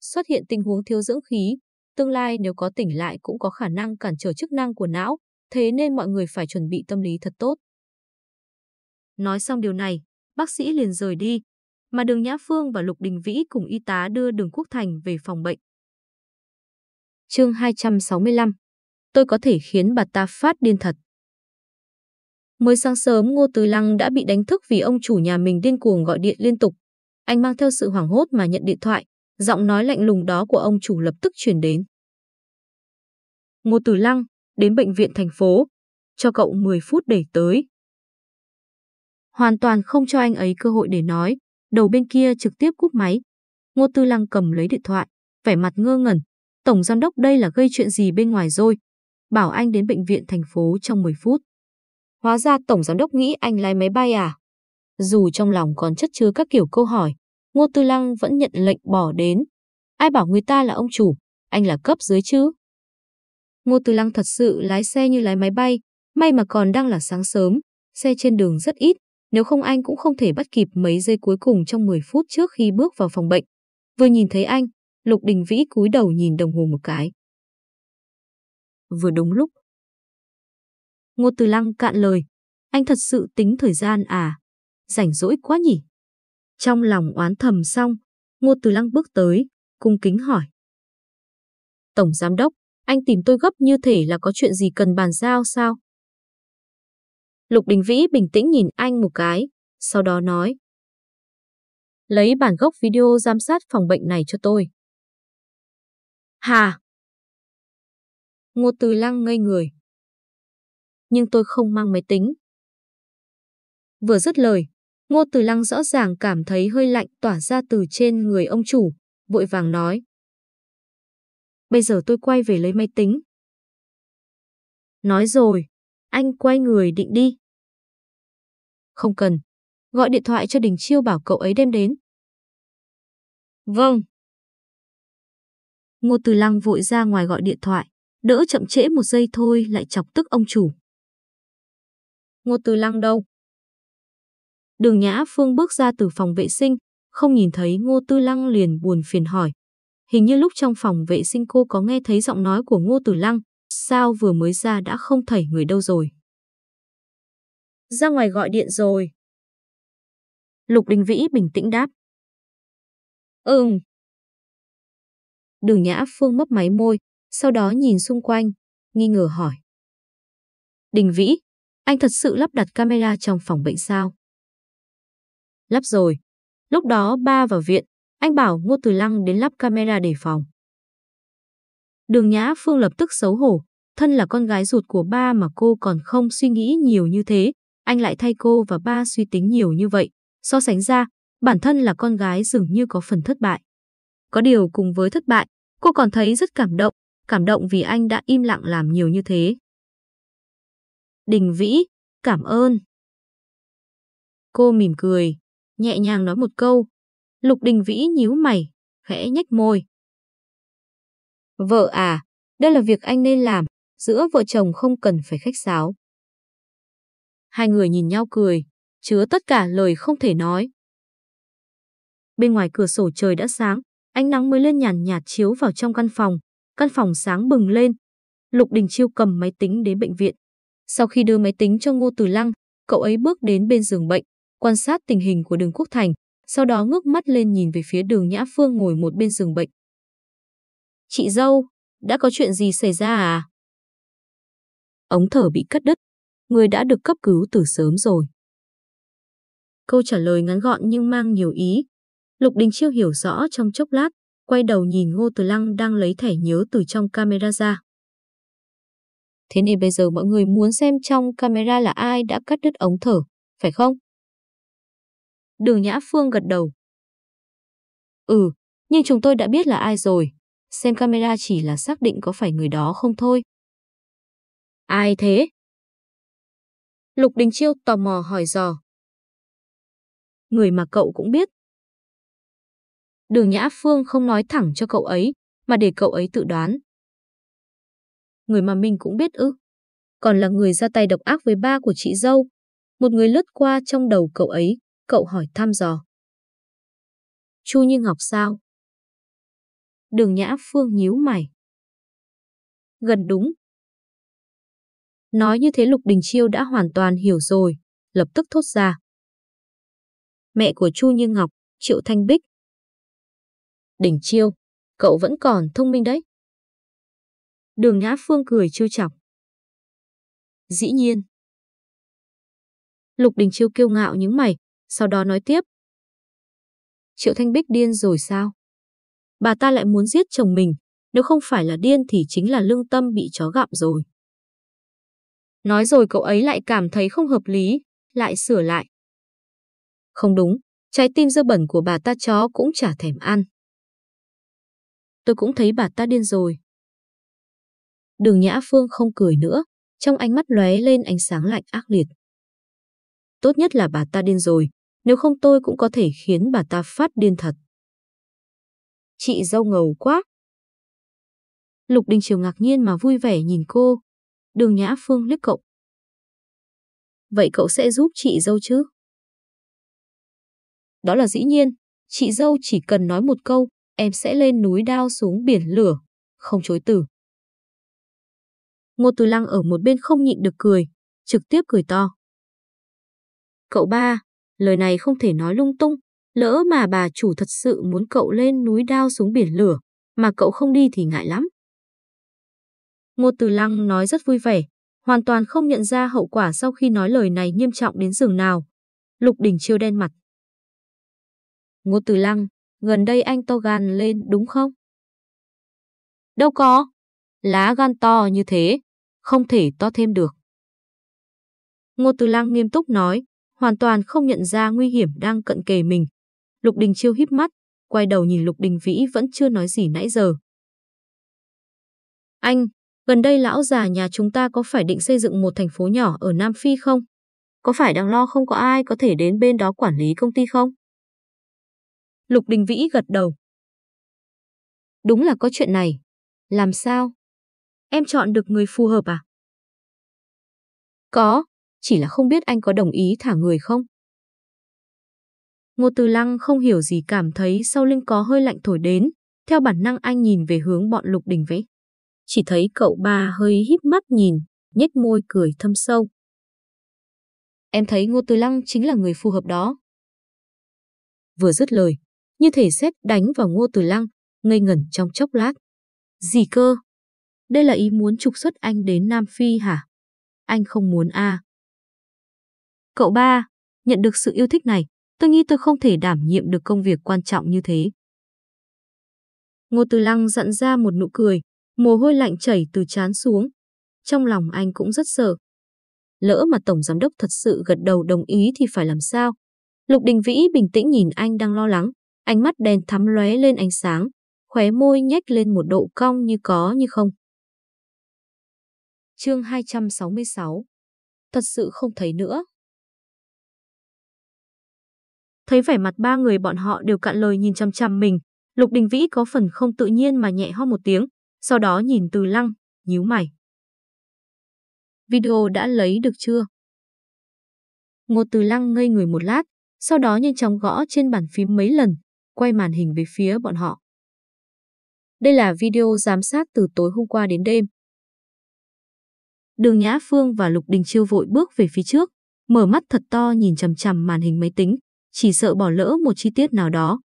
Xuất hiện tình huống thiếu dưỡng khí, tương lai nếu có tỉnh lại cũng có khả năng cản trở chức năng của não, thế nên mọi người phải chuẩn bị tâm lý thật tốt. Nói xong điều này, bác sĩ liền rời đi, mà Đường Nhã Phương và Lục Đình Vĩ cùng y tá đưa Đường Quốc Thành về phòng bệnh. Chương 265 Tôi có thể khiến bà ta phát điên thật. Mới sáng sớm Ngô Tứ Lăng đã bị đánh thức vì ông chủ nhà mình điên cuồng gọi điện liên tục. Anh mang theo sự hoảng hốt mà nhận điện thoại, giọng nói lạnh lùng đó của ông chủ lập tức truyền đến. Ngô Tử Lăng, đến bệnh viện thành phố, cho cậu 10 phút để tới. Hoàn toàn không cho anh ấy cơ hội để nói, đầu bên kia trực tiếp cúp máy. Ngô Tư Lăng cầm lấy điện thoại, vẻ mặt ngơ ngẩn. Tổng giám đốc đây là gây chuyện gì bên ngoài rồi? Bảo anh đến bệnh viện thành phố trong 10 phút. Hóa ra tổng giám đốc nghĩ anh lái máy bay à? Dù trong lòng còn chất chứa các kiểu câu hỏi, Ngô Tư Lăng vẫn nhận lệnh bỏ đến. Ai bảo người ta là ông chủ, anh là cấp dưới chứ? Ngô Tư Lăng thật sự lái xe như lái máy bay, may mà còn đang là sáng sớm, xe trên đường rất ít, nếu không anh cũng không thể bắt kịp mấy giây cuối cùng trong 10 phút trước khi bước vào phòng bệnh. Vừa nhìn thấy anh, Lục Đình Vĩ cúi đầu nhìn đồng hồ một cái. Vừa đúng lúc. Ngô Từ Lăng cạn lời. Anh thật sự tính thời gian à? Rảnh rỗi quá nhỉ? Trong lòng oán thầm xong, Ngô Từ Lăng bước tới, cung kính hỏi. Tổng Giám Đốc, anh tìm tôi gấp như thể là có chuyện gì cần bàn giao sao? Lục Đình Vĩ bình tĩnh nhìn anh một cái, sau đó nói. Lấy bản gốc video giám sát phòng bệnh này cho tôi. Hà! Ngô Từ Lăng ngây người. Nhưng tôi không mang máy tính. Vừa dứt lời, Ngô Từ Lăng rõ ràng cảm thấy hơi lạnh tỏa ra từ trên người ông chủ, vội vàng nói. Bây giờ tôi quay về lấy máy tính. Nói rồi, anh quay người định đi. Không cần. Gọi điện thoại cho Đình Chiêu bảo cậu ấy đem đến. Vâng. Ngô Từ Lăng vội ra ngoài gọi điện thoại, đỡ chậm trễ một giây thôi lại chọc tức ông chủ. Ngô Từ Lăng đâu? Đường Nhã Phương bước ra từ phòng vệ sinh, không nhìn thấy Ngô Tư Lăng liền buồn phiền hỏi. Hình như lúc trong phòng vệ sinh cô có nghe thấy giọng nói của Ngô Tử Lăng, sao vừa mới ra đã không thảy người đâu rồi. Ra ngoài gọi điện rồi. Lục Đình Vĩ bình tĩnh đáp. Ừm. Đường Nhã Phương mấp máy môi, sau đó nhìn xung quanh, nghi ngờ hỏi. Đình Vĩ, anh thật sự lắp đặt camera trong phòng bệnh sao? Lắp rồi. Lúc đó ba vào viện, anh bảo Ngô Từ Lăng đến lắp camera để phòng. Đường Nhã Phương lập tức xấu hổ, thân là con gái ruột của ba mà cô còn không suy nghĩ nhiều như thế, anh lại thay cô và ba suy tính nhiều như vậy. So sánh ra, bản thân là con gái dường như có phần thất bại. Có điều cùng với thất bại, cô còn thấy rất cảm động, cảm động vì anh đã im lặng làm nhiều như thế. Đình Vĩ, cảm ơn. Cô mỉm cười, nhẹ nhàng nói một câu. Lục Đình Vĩ nhíu mày, khẽ nhếch môi. Vợ à, đây là việc anh nên làm, giữa vợ chồng không cần phải khách sáo. Hai người nhìn nhau cười, chứa tất cả lời không thể nói. Bên ngoài cửa sổ trời đã sáng, ánh nắng mới lên nhàn nhạt chiếu vào trong căn phòng. Căn phòng sáng bừng lên. Lục Đình Chiêu cầm máy tính đến bệnh viện. Sau khi đưa máy tính cho Ngô Tử Lăng, cậu ấy bước đến bên giường bệnh, quan sát tình hình của đường Quốc Thành, sau đó ngước mắt lên nhìn về phía đường Nhã Phương ngồi một bên giường bệnh. Chị dâu, đã có chuyện gì xảy ra à? Ống thở bị cắt đứt, người đã được cấp cứu từ sớm rồi. Câu trả lời ngắn gọn nhưng mang nhiều ý. Lục Đình Chiêu hiểu rõ trong chốc lát, quay đầu nhìn Ngô Từ Lăng đang lấy thẻ nhớ từ trong camera ra. Thế nên bây giờ mọi người muốn xem trong camera là ai đã cắt đứt ống thở, phải không? Đường Nhã Phương gật đầu. Ừ, Nhưng chúng tôi đã biết là ai rồi. Xem camera chỉ là xác định có phải người đó không thôi. Ai thế? Lục Đình Chiêu tò mò hỏi dò. Người mà cậu cũng biết. Đường Nhã Phương không nói thẳng cho cậu ấy, mà để cậu ấy tự đoán. Người mà mình cũng biết ư. Còn là người ra tay độc ác với ba của chị dâu. Một người lướt qua trong đầu cậu ấy, cậu hỏi thăm dò. Chu Như Ngọc sao? Đường Nhã Phương nhíu mày. Gần đúng. Nói như thế Lục Đình Chiêu đã hoàn toàn hiểu rồi, lập tức thốt ra. Mẹ của Chu Như Ngọc, Triệu Thanh Bích. Đình Chiêu, cậu vẫn còn thông minh đấy. Đường Nhã Phương cười trêu chọc. Dĩ nhiên. Lục Đình Chiêu kiêu ngạo những mày, sau đó nói tiếp. Triệu Thanh Bích điên rồi sao? Bà ta lại muốn giết chồng mình, nếu không phải là điên thì chính là lương tâm bị chó gặm rồi. Nói rồi cậu ấy lại cảm thấy không hợp lý, lại sửa lại. Không đúng, trái tim dơ bẩn của bà ta chó cũng chả thèm ăn. Tôi cũng thấy bà ta điên rồi. Đường Nhã Phương không cười nữa, trong ánh mắt lóe lên ánh sáng lạnh ác liệt. Tốt nhất là bà ta điên rồi, nếu không tôi cũng có thể khiến bà ta phát điên thật. Chị dâu ngầu quá. Lục Đình Triều ngạc nhiên mà vui vẻ nhìn cô. Đường Nhã Phương liếc cậu. Vậy cậu sẽ giúp chị dâu chứ? Đó là dĩ nhiên, chị dâu chỉ cần nói một câu, em sẽ lên núi đao xuống biển lửa, không chối từ. Ngô Từ Lăng ở một bên không nhịn được cười, trực tiếp cười to. Cậu ba, lời này không thể nói lung tung, lỡ mà bà chủ thật sự muốn cậu lên núi đao xuống biển lửa, mà cậu không đi thì ngại lắm. Ngô Từ Lăng nói rất vui vẻ, hoàn toàn không nhận ra hậu quả sau khi nói lời này nghiêm trọng đến giường nào. Lục Đình chiêu đen mặt. Ngô Từ Lăng, gần đây anh to gan lên đúng không? Đâu có, lá gan to như thế, không thể to thêm được. Ngô Từ Lang nghiêm túc nói, hoàn toàn không nhận ra nguy hiểm đang cận kề mình. Lục Đình Chiêu híp mắt, quay đầu nhìn Lục Đình Vĩ vẫn chưa nói gì nãy giờ. Anh, gần đây lão già nhà chúng ta có phải định xây dựng một thành phố nhỏ ở Nam Phi không? Có phải đang lo không có ai có thể đến bên đó quản lý công ty không? Lục Đình Vĩ gật đầu. Đúng là có chuyện này. Làm sao? Em chọn được người phù hợp à? Có, chỉ là không biết anh có đồng ý thả người không? Ngô Từ Lăng không hiểu gì cảm thấy sau lưng có hơi lạnh thổi đến, theo bản năng anh nhìn về hướng bọn Lục Đình Vĩ. Chỉ thấy cậu ba hơi híp mắt nhìn, nhếch môi cười thâm sâu. Em thấy Ngô Từ Lăng chính là người phù hợp đó. Vừa dứt lời, như thể xét đánh vào Ngô Từ Lăng, ngây ngẩn trong chốc lát. Gì cơ? Đây là ý muốn trục xuất anh đến Nam Phi hả? Anh không muốn à? Cậu ba, nhận được sự yêu thích này, tôi nghĩ tôi không thể đảm nhiệm được công việc quan trọng như thế. Ngô Từ Lăng dặn ra một nụ cười, mồ hôi lạnh chảy từ trán xuống. Trong lòng anh cũng rất sợ. Lỡ mà Tổng Giám đốc thật sự gật đầu đồng ý thì phải làm sao? Lục Đình Vĩ bình tĩnh nhìn anh đang lo lắng, ánh mắt đèn thắm lóe lên ánh sáng, khóe môi nhếch lên một độ cong như có như không. Chương 266 Thật sự không thấy nữa. Thấy vẻ mặt ba người bọn họ đều cạn lời nhìn chăm chăm mình, Lục Đình Vĩ có phần không tự nhiên mà nhẹ ho một tiếng, sau đó nhìn Từ Lăng, nhíu mày. Video đã lấy được chưa? Ngô Từ Lăng ngây người một lát, sau đó nhanh chóng gõ trên bàn phím mấy lần, quay màn hình về phía bọn họ. Đây là video giám sát từ tối hôm qua đến đêm. Đường Nhã Phương và Lục Đình Chiêu vội bước về phía trước, mở mắt thật to nhìn chằm chằm màn hình máy tính, chỉ sợ bỏ lỡ một chi tiết nào đó.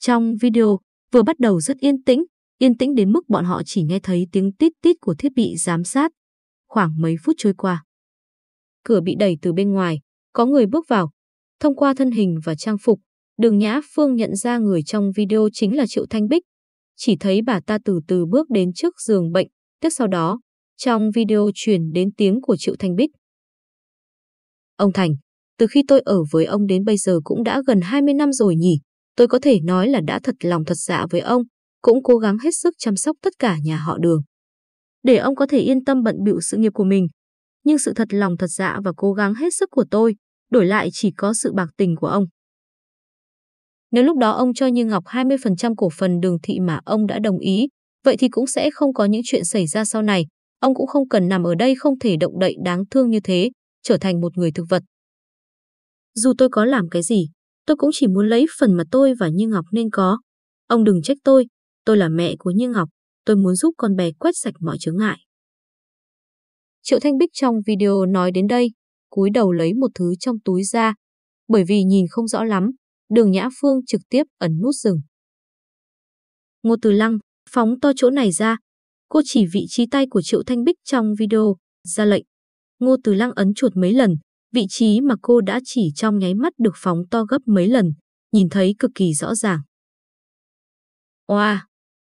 Trong video, vừa bắt đầu rất yên tĩnh, yên tĩnh đến mức bọn họ chỉ nghe thấy tiếng tít tít của thiết bị giám sát. Khoảng mấy phút trôi qua. Cửa bị đẩy từ bên ngoài, có người bước vào. Thông qua thân hình và trang phục, đường Nhã Phương nhận ra người trong video chính là Triệu Thanh Bích. Chỉ thấy bà ta từ từ bước đến trước giường bệnh, tiếp sau đó, trong video truyền đến tiếng của Triệu Thanh Bích. Ông Thành, từ khi tôi ở với ông đến bây giờ cũng đã gần 20 năm rồi nhỉ, Tôi có thể nói là đã thật lòng thật dạ với ông, cũng cố gắng hết sức chăm sóc tất cả nhà họ đường. Để ông có thể yên tâm bận bịu sự nghiệp của mình. Nhưng sự thật lòng thật dạ và cố gắng hết sức của tôi, đổi lại chỉ có sự bạc tình của ông. Nếu lúc đó ông cho Như Ngọc 20% cổ phần đường thị mà ông đã đồng ý, vậy thì cũng sẽ không có những chuyện xảy ra sau này. Ông cũng không cần nằm ở đây không thể động đậy đáng thương như thế, trở thành một người thực vật. Dù tôi có làm cái gì, tôi cũng chỉ muốn lấy phần mà tôi và Như Ngọc nên có. Ông đừng trách tôi, tôi là mẹ của Như Ngọc, tôi muốn giúp con bé quét sạch mọi chướng ngại. Triệu Thanh Bích trong video nói đến đây, cúi đầu lấy một thứ trong túi ra, bởi vì nhìn không rõ lắm, đường Nhã Phương trực tiếp ấn nút dừng. Ngô Từ Lăng, phóng to chỗ này ra. Cô chỉ vị trí tay của Triệu Thanh Bích trong video, ra lệnh. Ngô Từ Lăng ấn chuột mấy lần, vị trí mà cô đã chỉ trong nháy mắt được phóng to gấp mấy lần, nhìn thấy cực kỳ rõ ràng. Wow,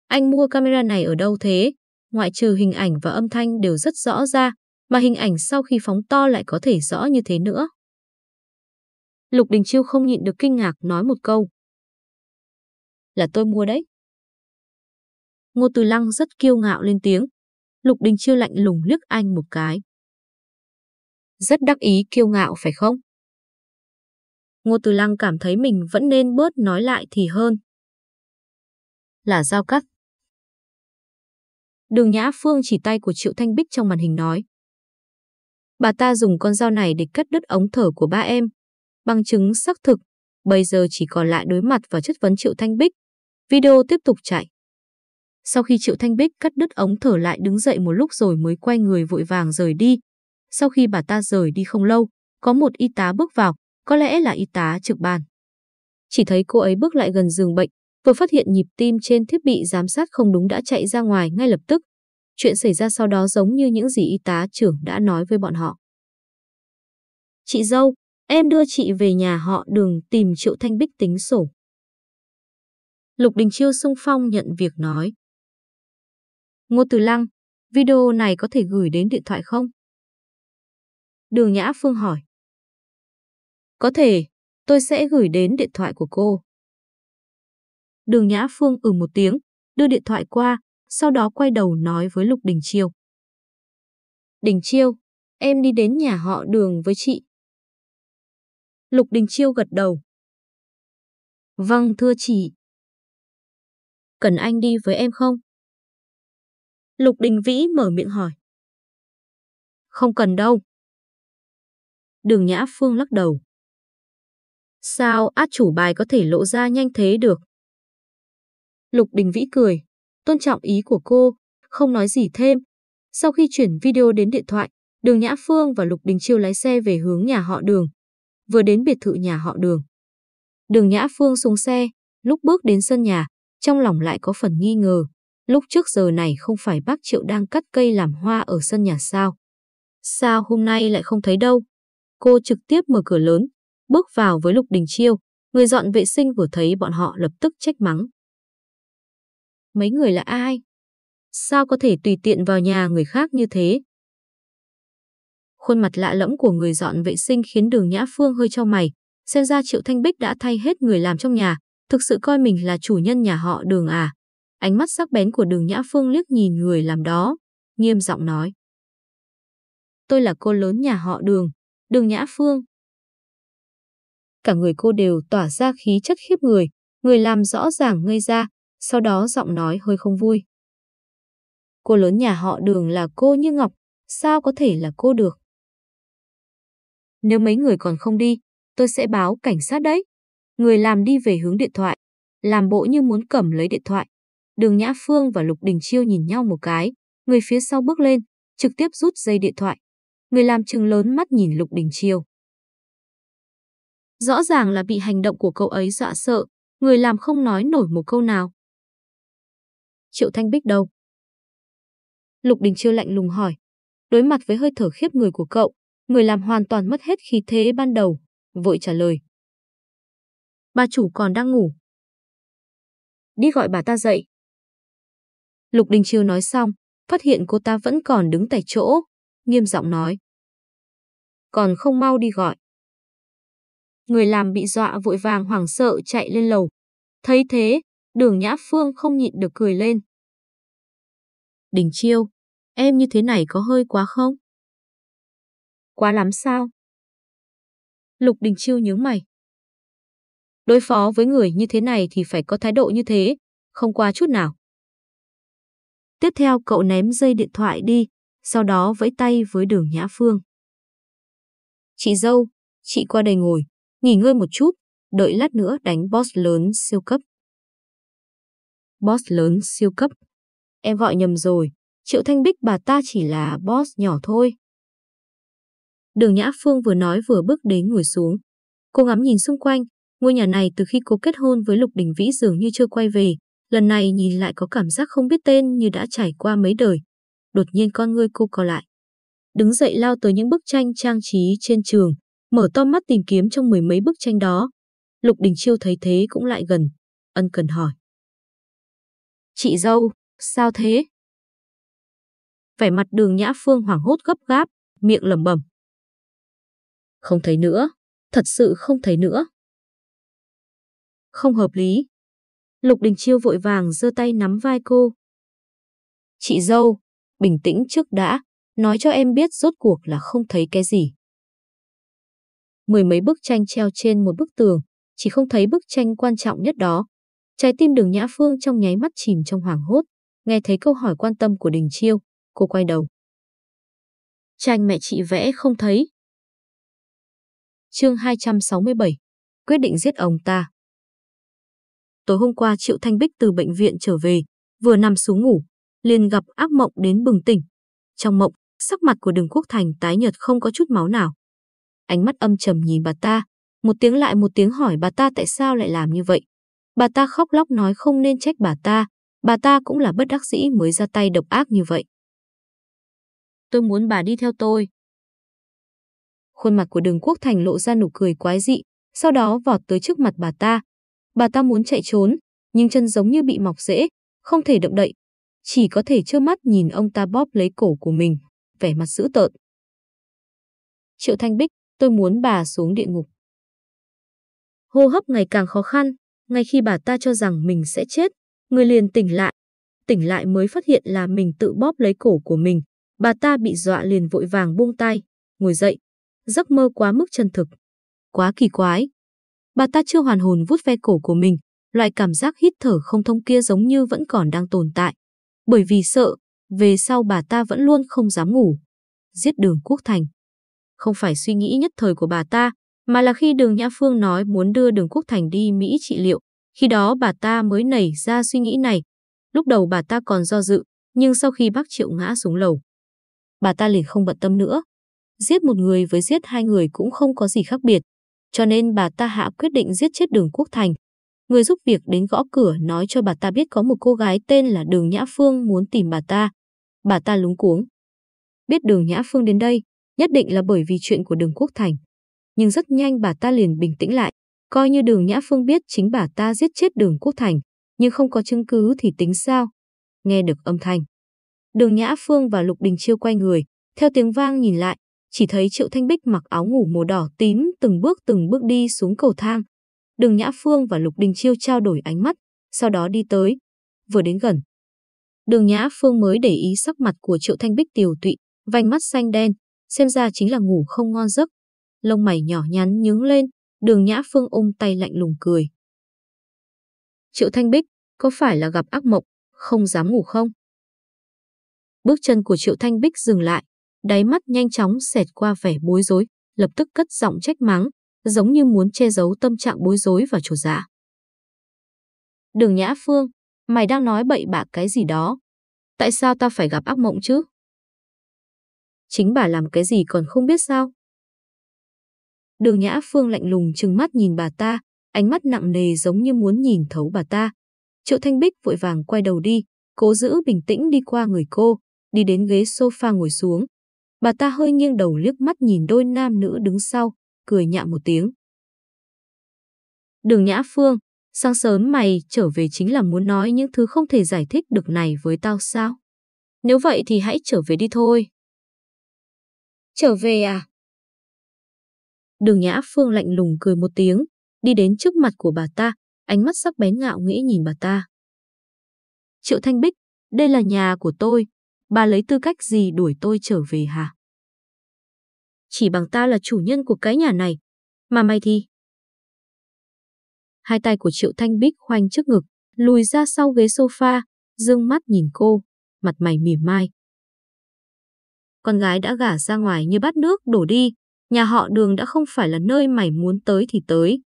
anh mua camera này ở đâu thế? Ngoại trừ hình ảnh và âm thanh đều rất rõ ra, mà hình ảnh sau khi phóng to lại có thể rõ như thế nữa. Lục Đình Chiêu không nhịn được kinh ngạc nói một câu. Là tôi mua đấy. Ngô Từ Lăng rất kiêu ngạo lên tiếng. Lục Đình Chiêu lạnh lùng liếc anh một cái. Rất đắc ý kiêu ngạo phải không? Ngô Từ Lăng cảm thấy mình vẫn nên bớt nói lại thì hơn. Là giao cắt. Đường Nhã Phương chỉ tay của Triệu Thanh Bích trong màn hình nói. Bà ta dùng con dao này để cắt đứt ống thở của ba em. Bằng chứng xác thực, bây giờ chỉ còn lại đối mặt và chất vấn Triệu Thanh Bích. Video tiếp tục chạy. Sau khi Triệu Thanh Bích cắt đứt ống thở lại đứng dậy một lúc rồi mới quay người vội vàng rời đi. Sau khi bà ta rời đi không lâu, có một y tá bước vào, có lẽ là y tá trực ban. Chỉ thấy cô ấy bước lại gần giường bệnh, vừa phát hiện nhịp tim trên thiết bị giám sát không đúng đã chạy ra ngoài ngay lập tức. Chuyện xảy ra sau đó giống như những gì y tá trưởng đã nói với bọn họ. Chị dâu, em đưa chị về nhà họ đường tìm Triệu Thanh Bích tính sổ. Lục Đình Chiêu sung phong nhận việc nói. Ngô Từ Lăng, video này có thể gửi đến điện thoại không? Đường Nhã Phương hỏi. Có thể, tôi sẽ gửi đến điện thoại của cô. Đường Nhã Phương ừ một tiếng, đưa điện thoại qua, sau đó quay đầu nói với Lục Đình Chiêu. Đình Chiêu, em đi đến nhà họ đường với chị. Lục Đình Chiêu gật đầu. Vâng thưa chị. Cần anh đi với em không? Lục Đình Vĩ mở miệng hỏi. Không cần đâu. Đường Nhã Phương lắc đầu. Sao át chủ bài có thể lộ ra nhanh thế được? Lục Đình Vĩ cười, tôn trọng ý của cô, không nói gì thêm. Sau khi chuyển video đến điện thoại, Đường Nhã Phương và Lục Đình Chiêu lái xe về hướng nhà họ Đường. Vừa đến biệt thự nhà họ Đường. Đường Nhã Phương xuống xe, lúc bước đến sân nhà, trong lòng lại có phần nghi ngờ. Lúc trước giờ này không phải bác Triệu đang cắt cây làm hoa ở sân nhà sao? Sao hôm nay lại không thấy đâu? Cô trực tiếp mở cửa lớn, bước vào với Lục Đình Chiêu. Người dọn vệ sinh vừa thấy bọn họ lập tức trách mắng. Mấy người là ai? Sao có thể tùy tiện vào nhà người khác như thế? Khuôn mặt lạ lẫm của người dọn vệ sinh khiến đường Nhã Phương hơi cho mày. Xem ra Triệu Thanh Bích đã thay hết người làm trong nhà, thực sự coi mình là chủ nhân nhà họ đường à. Ánh mắt sắc bén của đường Nhã Phương liếc nhìn người làm đó, nghiêm giọng nói. Tôi là cô lớn nhà họ đường, đường Nhã Phương. Cả người cô đều tỏa ra khí chất khiếp người, người làm rõ ràng ngây ra, sau đó giọng nói hơi không vui. Cô lớn nhà họ đường là cô như Ngọc, sao có thể là cô được? Nếu mấy người còn không đi, tôi sẽ báo cảnh sát đấy. Người làm đi về hướng điện thoại, làm bộ như muốn cầm lấy điện thoại. Đường Nhã Phương và Lục Đình Chiêu nhìn nhau một cái, người phía sau bước lên, trực tiếp rút dây điện thoại. Người làm trừng lớn mắt nhìn Lục Đình Chiêu. Rõ ràng là bị hành động của cậu ấy dọa sợ, người làm không nói nổi một câu nào. Triệu Thanh Bích đâu? Lục Đình Chiêu lạnh lùng hỏi. Đối mặt với hơi thở khiếp người của cậu, người làm hoàn toàn mất hết khí thế ban đầu, vội trả lời. Bà chủ còn đang ngủ. Đi gọi bà ta dậy. Lục Đình Chiêu nói xong, phát hiện cô ta vẫn còn đứng tại chỗ, nghiêm giọng nói. Còn không mau đi gọi. Người làm bị dọa vội vàng hoảng sợ chạy lên lầu. Thấy thế, đường Nhã Phương không nhịn được cười lên. Đình Chiêu, em như thế này có hơi quá không? Quá lắm sao? Lục Đình Chiêu nhướng mày. Đối phó với người như thế này thì phải có thái độ như thế, không qua chút nào. Tiếp theo cậu ném dây điện thoại đi, sau đó vẫy tay với đường Nhã Phương. Chị dâu, chị qua đây ngồi, nghỉ ngơi một chút, đợi lát nữa đánh boss lớn siêu cấp. Boss lớn siêu cấp. Em gọi nhầm rồi, Triệu Thanh Bích bà ta chỉ là boss nhỏ thôi. Đường Nhã Phương vừa nói vừa bước đến ngồi xuống. Cô ngắm nhìn xung quanh, ngôi nhà này từ khi cô kết hôn với Lục Đình Vĩ dường như chưa quay về, lần này nhìn lại có cảm giác không biết tên như đã trải qua mấy đời. Đột nhiên con ngươi cô co lại. Đứng dậy lao tới những bức tranh trang trí trên trường, mở to mắt tìm kiếm trong mười mấy bức tranh đó. Lục Đình Chiêu thấy thế cũng lại gần, ân cần hỏi. Chị dâu, sao thế? Vẻ mặt đường Nhã Phương hoảng hốt gấp gáp, miệng lẩm bẩm. Không thấy nữa, thật sự không thấy nữa. Không hợp lý. Lục Đình Chiêu vội vàng giơ tay nắm vai cô. Chị dâu, bình tĩnh trước đã, nói cho em biết rốt cuộc là không thấy cái gì. Mười mấy bức tranh treo trên một bức tường, chỉ không thấy bức tranh quan trọng nhất đó. Trái tim đường Nhã Phương trong nháy mắt chìm trong hoảng hốt, nghe thấy câu hỏi quan tâm của Đình Chiêu, cô quay đầu. Tranh mẹ chị vẽ không thấy. Chương 267 Quyết định giết ông ta Tối hôm qua Triệu Thanh Bích từ bệnh viện trở về, vừa nằm xuống ngủ, liền gặp ác mộng đến bừng tỉnh. Trong mộng, sắc mặt của đường Quốc Thành tái nhợt không có chút máu nào. Ánh mắt âm trầm nhìn bà ta, một tiếng lại một tiếng hỏi bà ta tại sao lại làm như vậy. Bà ta khóc lóc nói không nên trách bà ta, bà ta cũng là bất đắc dĩ mới ra tay độc ác như vậy. Tôi muốn bà đi theo tôi. Khuôn mặt của đường Quốc Thành lộ ra nụ cười quái dị, sau đó vọt tới trước mặt bà ta. Bà ta muốn chạy trốn, nhưng chân giống như bị mọc rễ, không thể động đậy. Chỉ có thể trơ mắt nhìn ông ta bóp lấy cổ của mình, vẻ mặt dữ tợn. Triệu Thanh Bích, tôi muốn bà xuống địa ngục. Hô hấp ngày càng khó khăn, ngay khi bà ta cho rằng mình sẽ chết, người liền tỉnh lại. Tỉnh lại mới phát hiện là mình tự bóp lấy cổ của mình. Bà ta bị dọa liền vội vàng buông tay, ngồi dậy. Giấc mơ quá mức chân thực. Quá kỳ quái. Bà ta chưa hoàn hồn vút ve cổ của mình, loại cảm giác hít thở không thông kia giống như vẫn còn đang tồn tại. Bởi vì sợ, về sau bà ta vẫn luôn không dám ngủ. Giết đường Quốc Thành. Không phải suy nghĩ nhất thời của bà ta, mà là khi đường Nhã Phương nói muốn đưa đường Quốc Thành đi Mỹ trị liệu, khi đó bà ta mới nảy ra suy nghĩ này. Lúc đầu bà ta còn do dự, nhưng sau khi bác Triệu ngã xuống lầu, bà ta liền không bận tâm nữa. Giết một người với giết hai người cũng không có gì khác biệt, cho nên bà ta hạ quyết định giết chết đường Quốc Thành. Người giúp việc đến gõ cửa nói cho bà ta biết có một cô gái tên là Đường Nhã Phương muốn tìm bà ta. Bà ta lúng cuống. Biết Đường Nhã Phương đến đây, nhất định là bởi vì chuyện của Đường Quốc Thành nhưng rất nhanh bà ta liền bình tĩnh lại, coi như đường Nhã Phương biết chính bà ta giết chết đường Quốc Thành, nhưng không có chứng cứ thì tính sao. Nghe được âm thanh. Đường Nhã Phương và Lục Đình Chiêu quay người, theo tiếng vang nhìn lại, chỉ thấy Triệu Thanh Bích mặc áo ngủ màu đỏ tím từng bước từng bước đi xuống cầu thang. Đường Nhã Phương và Lục Đình Chiêu trao đổi ánh mắt, sau đó đi tới, vừa đến gần. Đường Nhã Phương mới để ý sắc mặt của Triệu Thanh Bích tiều tụy, vành mắt xanh đen, xem ra chính là ngủ không ngon giấc, lông mày nhỏ nhắn nhướng lên, đường Nhã Phương ôm tay lạnh lùng cười. Triệu Thanh Bích, có phải là gặp ác mộng, không dám ngủ không? Bước chân của Triệu Thanh Bích dừng lại, đáy mắt nhanh chóng xẹt qua vẻ bối rối, lập tức cất giọng trách mắng, giống như muốn che giấu tâm trạng bối rối và trột dạ. Đường Nhã Phương, mày đang nói bậy bạ cái gì đó? Tại sao ta phải gặp ác mộng chứ? Chính bà làm cái gì còn không biết sao? Đường Nhã Phương lạnh lùng trừng mắt nhìn bà ta, ánh mắt nặng nề giống như muốn nhìn thấu bà ta. Triệu Thanh Bích vội vàng quay đầu đi, cố giữ bình tĩnh đi qua người cô, đi đến ghế sofa ngồi xuống. Bà ta hơi nghiêng đầu liếc mắt nhìn đôi nam nữ đứng sau, cười nhạo một tiếng. Đường Nhã Phương, sáng sớm mày trở về chính là muốn nói những thứ không thể giải thích được này với tao sao? Nếu vậy thì hãy trở về đi thôi. Trở về à? Đường Nhã Phương lạnh lùng cười một tiếng, đi đến trước mặt của bà ta, ánh mắt sắc bén ngạo nghĩ nhìn bà ta. Triệu Thanh Bích, đây là nhà của tôi, bà lấy tư cách gì đuổi tôi trở về hả? Chỉ bằng ta là chủ nhân của cái nhà này, mà mày thì... Hai tay của Triệu Thanh Bích khoanh trước ngực, lùi ra sau ghế sofa, dương mắt nhìn cô, mặt mày mỉa mai. Con gái đã gả ra ngoài như bát nước đổ đi, nhà họ đường đã không phải là nơi mày muốn tới thì tới.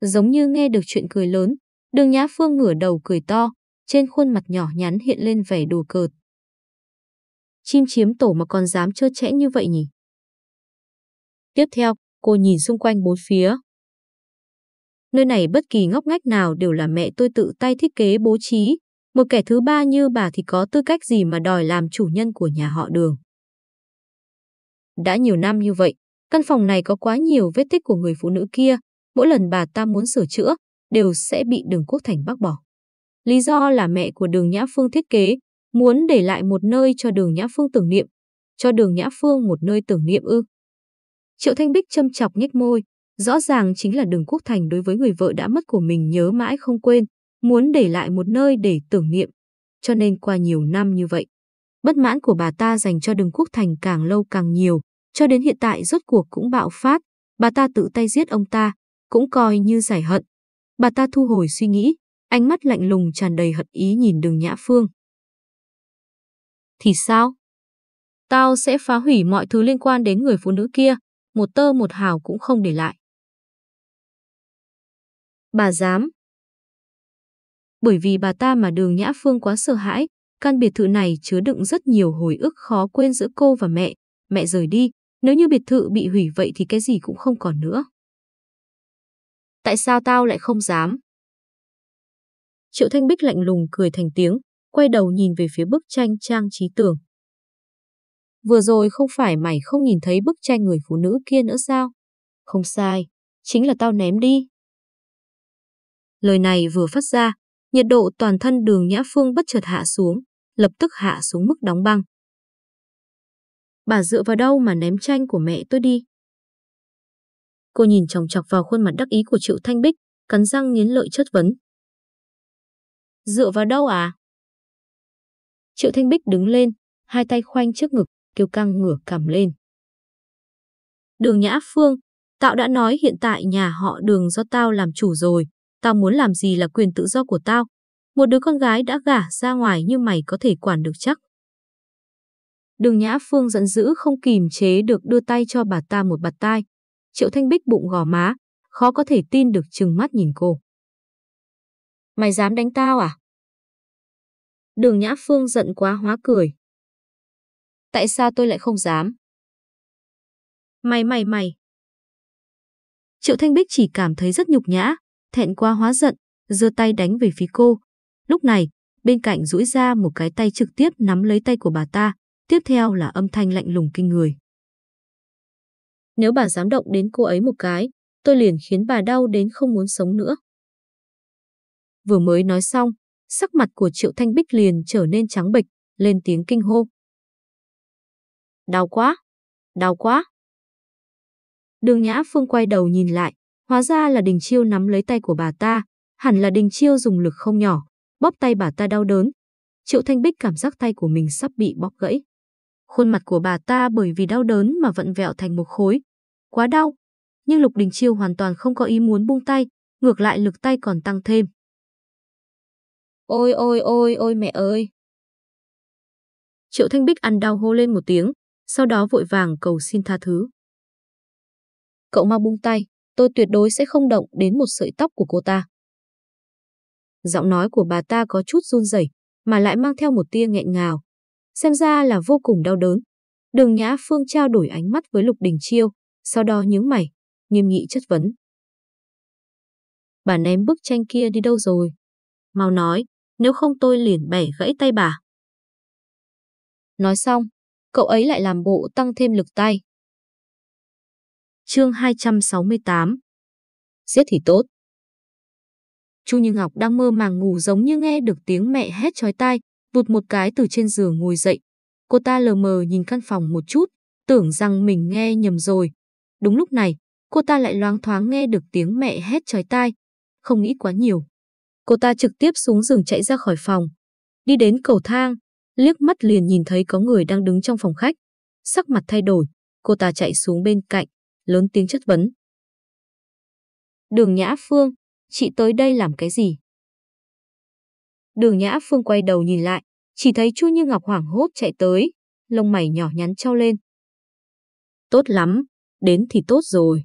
Giống như nghe được chuyện cười lớn, đường Nhã Phương ngửa đầu cười to, trên khuôn mặt nhỏ nhắn hiện lên vẻ đùa cợt. Chim chiếm tổ mà còn dám chơi chẽ như vậy nhỉ? Tiếp theo, cô nhìn xung quanh bốn phía. Nơi này bất kỳ ngóc ngách nào đều là mẹ tôi tự tay thiết kế bố trí. Một kẻ thứ ba như bà thì có tư cách gì mà đòi làm chủ nhân của nhà họ đường. Đã nhiều năm như vậy, căn phòng này có quá nhiều vết tích của người phụ nữ kia. Mỗi lần bà ta muốn sửa chữa, đều sẽ bị đường quốc thành bác bỏ. Lý do là mẹ của đường Nhã Phương thiết kế, muốn để lại một nơi cho đường Nhã Phương tưởng niệm, cho đường Nhã Phương một nơi tưởng niệm ư. Triệu Thanh Bích châm chọc nhếch môi, rõ ràng chính là đường Quốc Thành đối với người vợ đã mất của mình nhớ mãi không quên, muốn để lại một nơi để tưởng niệm, cho nên qua nhiều năm như vậy. Bất mãn của bà ta dành cho đường Quốc Thành càng lâu càng nhiều, cho đến hiện tại rốt cuộc cũng bạo phát, bà ta tự tay giết ông ta, cũng coi như giải hận. Bà ta thu hồi suy nghĩ, ánh mắt lạnh lùng tràn đầy hận ý nhìn đường Nhã Phương. Thì sao? Tao sẽ phá hủy mọi thứ liên quan đến người phụ nữ kia, một tơ một hào cũng không để lại. Bà dám. Bởi vì bà ta mà đường Nhã Phương quá sợ hãi, căn biệt thự này chứa đựng rất nhiều hồi ức khó quên giữa cô và mẹ. Mẹ rời đi, nếu như biệt thự bị hủy vậy thì cái gì cũng không còn nữa. Tại sao tao lại không dám? Triệu Thanh Bích lạnh lùng cười thành tiếng, quay đầu nhìn về phía bức tranh trang trí tường. Vừa rồi không phải mày không nhìn thấy bức tranh người phụ nữ kia nữa sao? Không sai, chính là tao ném đi. Lời này vừa phát ra, nhiệt độ toàn thân đường Nhã Phương bất chợt hạ xuống, lập tức hạ xuống mức đóng băng. Bà dựa vào đâu mà ném tranh của mẹ tôi đi? Cô nhìn chòng chọc vào khuôn mặt đắc ý của Triệu Thanh Bích, cắn răng nghiến lợi chất vấn. Dựa vào đâu à? Triệu Thanh Bích đứng lên, hai tay khoanh trước ngực, kêu căng ngửa cằm lên. Đường Nhã Phương, tao đã nói hiện tại nhà họ đường do tao làm chủ rồi, tao muốn làm gì là quyền tự do của tao. Một đứa con gái đã gả ra ngoài như mày có thể quản được chắc. Đường Nhã Phương giận dữ không kìm chế được đưa tay cho bà ta một bạt tai. Triệu Thanh Bích bụng gò má, khó có thể tin được chừng mắt nhìn cô. Mày dám đánh tao à? Đường Nhã Phương giận quá hóa cười. Tại sao tôi lại không dám? Mày mày mày. Triệu Thanh Bích chỉ cảm thấy rất nhục nhã, thẹn quá hóa giận, giơ tay đánh về phía cô. Lúc này, bên cạnh duỗi ra một cái tay trực tiếp nắm lấy tay của bà ta, tiếp theo là âm thanh lạnh lùng kinh người. Nếu bà dám động đến cô ấy một cái, tôi liền khiến bà đau đến không muốn sống nữa. Vừa mới nói xong, sắc mặt của Triệu Thanh Bích liền trở nên trắng bệch, lên tiếng kinh hô. Đau quá, đau quá. Đường Nhã Phương quay đầu nhìn lại, hóa ra là Đình Chiêu nắm lấy tay của bà ta, hẳn là Đình Chiêu dùng lực không nhỏ, bóp tay bà ta đau đớn. Triệu Thanh Bích cảm giác tay của mình sắp bị bóp gãy. Khuôn mặt của bà ta bởi vì đau đớn mà vận vẹo thành một khối. Quá đau. Nhưng Lục Đình Chiêu hoàn toàn không có ý muốn buông tay, ngược lại lực tay còn tăng thêm. Ôi ôi ôi ôi mẹ ơi! Triệu Thanh Bích ăn đau hô lên một tiếng, sau đó vội vàng cầu xin tha thứ. Cậu mau buông tay, tôi tuyệt đối sẽ không động đến một sợi tóc của cô ta. Giọng nói của bà ta có chút run rẩy, mà lại mang theo một tia nghẹn ngào. Xem ra là vô cùng đau đớn. Đường Nhã Phương trao đổi ánh mắt với Lục Đình Chiêu, sau đó nhướng mày, nghiêm nghị chất vấn. Bà ném bức tranh kia đi đâu rồi? Mau nói, nếu không tôi liền bẻ gãy tay bà. Nói xong, cậu ấy lại làm bộ tăng thêm lực tay. Chương 268 Giết thì tốt. Chu Như Ngọc đang mơ màng ngủ giống như nghe được tiếng mẹ hét chói tai, vụt một cái từ trên giường ngồi dậy. Cô ta lờ mờ nhìn căn phòng một chút, tưởng rằng mình nghe nhầm rồi. Đúng lúc này, cô ta lại loáng thoáng nghe được tiếng mẹ hét chói tai, không nghĩ quá nhiều. Cô ta trực tiếp xuống giường chạy ra khỏi phòng, đi đến cầu thang, liếc mắt liền nhìn thấy có người đang đứng trong phòng khách. Sắc mặt thay đổi, cô ta chạy xuống bên cạnh, lớn tiếng chất vấn. Đường Nhã Phương, chị tới đây làm cái gì? Đường Nhã Phương quay đầu nhìn lại, chỉ thấy Chu Như Ngọc hoảng hốt chạy tới, lông mày nhỏ nhắn trao lên. Tốt lắm, đến thì tốt rồi.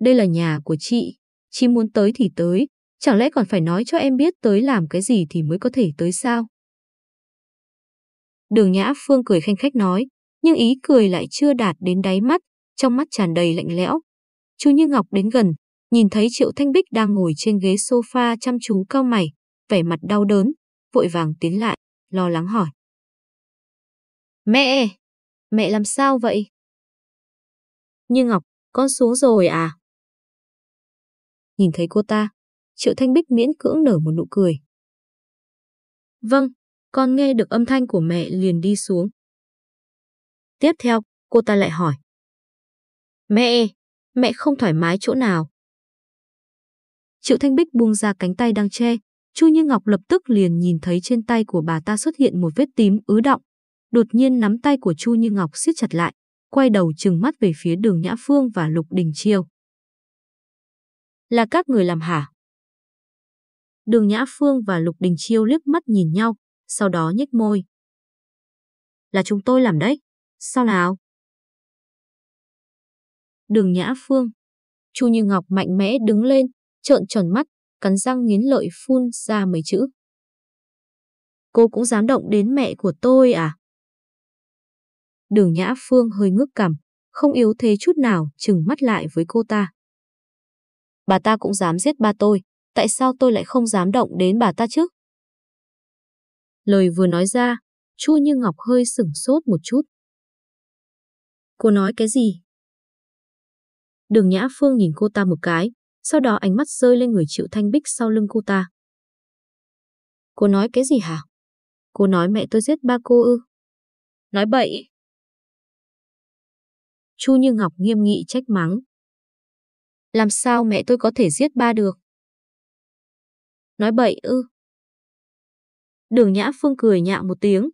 Đây là nhà của chị, chị muốn tới thì tới, chẳng lẽ còn phải nói cho em biết tới làm cái gì thì mới có thể tới sao? Đường Nhã Phương cười khanh khách nói, nhưng ý cười lại chưa đạt đến đáy mắt, trong mắt tràn đầy lạnh lẽo. Chu Như Ngọc đến gần, nhìn thấy Triệu Thanh Bích đang ngồi trên ghế sofa chăm chú cao mày, vẻ mặt đau đớn, vội vàng tiến lại, lo lắng hỏi. Mẹ! Mẹ làm sao vậy? Như Ngọc, con xuống rồi à? Nhìn thấy cô ta, Triệu Thanh Bích miễn cưỡng nở một nụ cười. Vâng, con nghe được âm thanh của mẹ liền đi xuống. Tiếp theo, cô ta lại hỏi. Mẹ, mẹ không thoải mái chỗ nào? Triệu Thanh Bích buông ra cánh tay đang che, Chu Như Ngọc lập tức liền nhìn thấy trên tay của bà ta xuất hiện một vết tím ứ động. Đột nhiên nắm tay của Chu Như Ngọc siết chặt lại, quay đầu trừng mắt về phía đường Nhã Phương và Lục Đình Chiêu. Là các người làm hả? Đường Nhã Phương và Lục Đình Chiêu liếc mắt nhìn nhau, sau đó nhếch môi. Là chúng tôi làm đấy. Sao nào? Đường Nhã Phương. Chu Như Ngọc mạnh mẽ đứng lên, trợn tròn mắt, cắn răng nghiến lợi phun ra mấy chữ. Cô cũng dám động đến mẹ của tôi à? Đường Nhã Phương hơi ngước cằm, không yếu thế chút nào, chừng mắt lại với cô ta. Bà ta cũng dám giết ba tôi, tại sao tôi lại không dám động đến bà ta chứ? Lời vừa nói ra, Chu Như Ngọc hơi sửng sốt một chút. Cô nói cái gì? Đường Nhã Phương nhìn cô ta một cái, sau đó ánh mắt rơi lên người Triệu Thanh Bích sau lưng cô ta. Cô nói cái gì hả? Cô nói mẹ tôi giết ba cô ư? Nói bậy. Chu Như Ngọc nghiêm nghị trách mắng. Làm sao mẹ tôi có thể giết ba được? Nói bậy ư? Đường Nhã Phương cười nhạo một tiếng.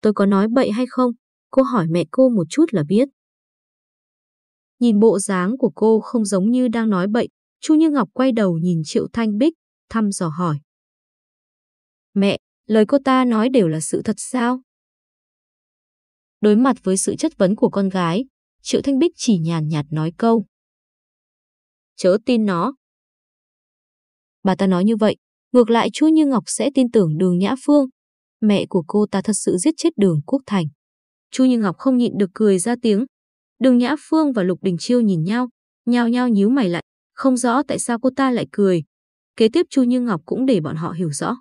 Tôi có nói bậy hay không? Cô hỏi mẹ cô một chút là biết. Nhìn bộ dáng của cô không giống như đang nói bậy, Chu Như Ngọc quay đầu nhìn Triệu Thanh Bích, thăm dò hỏi. Mẹ, lời cô ta nói đều là sự thật sao? Đối mặt với sự chất vấn của con gái, Triệu Thanh Bích chỉ nhàn nhạt nói câu. Chớ tin nó. Bà ta nói như vậy, ngược lại Chu Như Ngọc sẽ tin tưởng đường Nhã Phương. Mẹ của cô ta thật sự giết chết đường Quốc Thành. Chu Như Ngọc không nhịn được cười ra tiếng. Đường Nhã Phương và Lục Đình Chiêu nhìn nhau, nhao nhao nhíu mày lại, không rõ tại sao cô ta lại cười. Kế tiếp Chu Như Ngọc cũng để bọn họ hiểu rõ.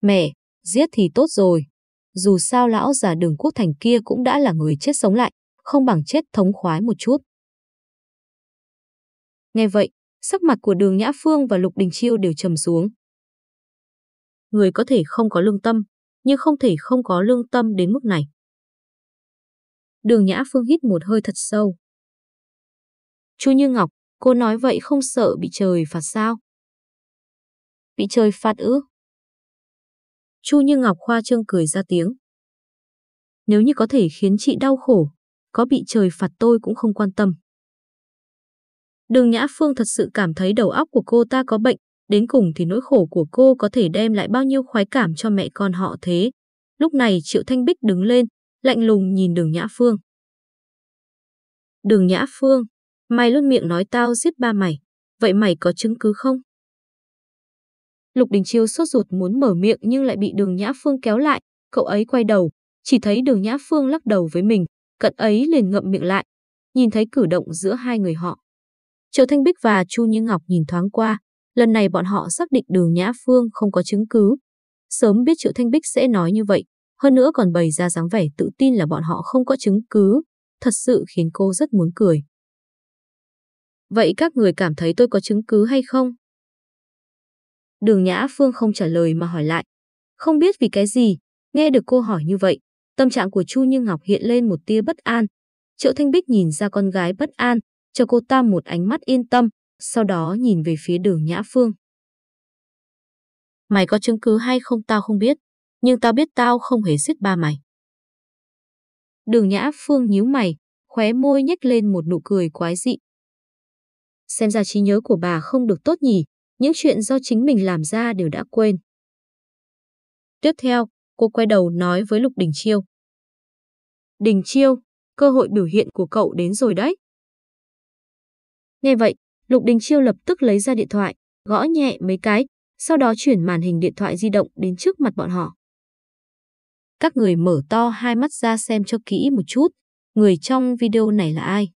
Mẹ, giết thì tốt rồi. Dù sao lão già đường quốc thành kia cũng đã là người chết sống lại, không bằng chết thống khoái một chút. Nghe vậy, sắc mặt của đường Nhã Phương và Lục Đình Chiêu đều trầm xuống. Người có thể không có lương tâm, nhưng không thể không có lương tâm đến mức này. Đường Nhã Phương hít một hơi thật sâu. Chu Như Ngọc, cô nói vậy không sợ bị trời phạt sao? Bị trời phạt ư? Chu Như Ngọc khoa trương cười ra tiếng. Nếu như có thể khiến chị đau khổ, có bị trời phạt tôi cũng không quan tâm. Đường Nhã Phương thật sự cảm thấy đầu óc của cô ta có bệnh, đến cùng thì nỗi khổ của cô có thể đem lại bao nhiêu khoái cảm cho mẹ con họ thế. Lúc này Triệu Thanh Bích đứng lên, lạnh lùng nhìn đường Nhã Phương. Đường Nhã Phương, mày luôn miệng nói tao giết ba mày, vậy mày có chứng cứ không? Lục Đình Chiêu sốt ruột muốn mở miệng nhưng lại bị đường Nhã Phương kéo lại, cậu ấy quay đầu, chỉ thấy đường Nhã Phương lắc đầu với mình, cận ấy liền ngậm miệng lại, nhìn thấy cử động giữa hai người họ. Triệu Thanh Bích và Chu Như Ngọc nhìn thoáng qua, lần này bọn họ xác định đường Nhã Phương không có chứng cứ. Sớm biết Triệu Thanh Bích sẽ nói như vậy, hơn nữa còn bày ra dáng vẻ tự tin là bọn họ không có chứng cứ, thật sự khiến cô rất muốn cười. Vậy các người cảm thấy tôi có chứng cứ hay không? Đường Nhã Phương không trả lời mà hỏi lại. Không biết vì cái gì, nghe được cô hỏi như vậy, tâm trạng của Chu Như Ngọc hiện lên một tia bất an. Triệu Thanh Bích nhìn ra con gái bất an, cho cô ta một ánh mắt yên tâm, sau đó nhìn về phía đường Nhã Phương. Mày có chứng cứ hay không tao không biết, nhưng tao biết tao không hề giết ba mày. Đường Nhã Phương nhíu mày, khóe môi nhếch lên một nụ cười quái dị. Xem ra trí nhớ của bà không được tốt nhỉ, những chuyện do chính mình làm ra đều đã quên. Tiếp theo, cô quay đầu nói với Lục Đình Chiêu. Đình Chiêu, cơ hội biểu hiện của cậu đến rồi đấy. Nghe vậy, Lục Đình Chiêu lập tức lấy ra điện thoại, gõ nhẹ mấy cái, sau đó chuyển màn hình điện thoại di động đến trước mặt bọn họ. Các người mở to hai mắt ra xem cho kỹ một chút, người trong video này là ai?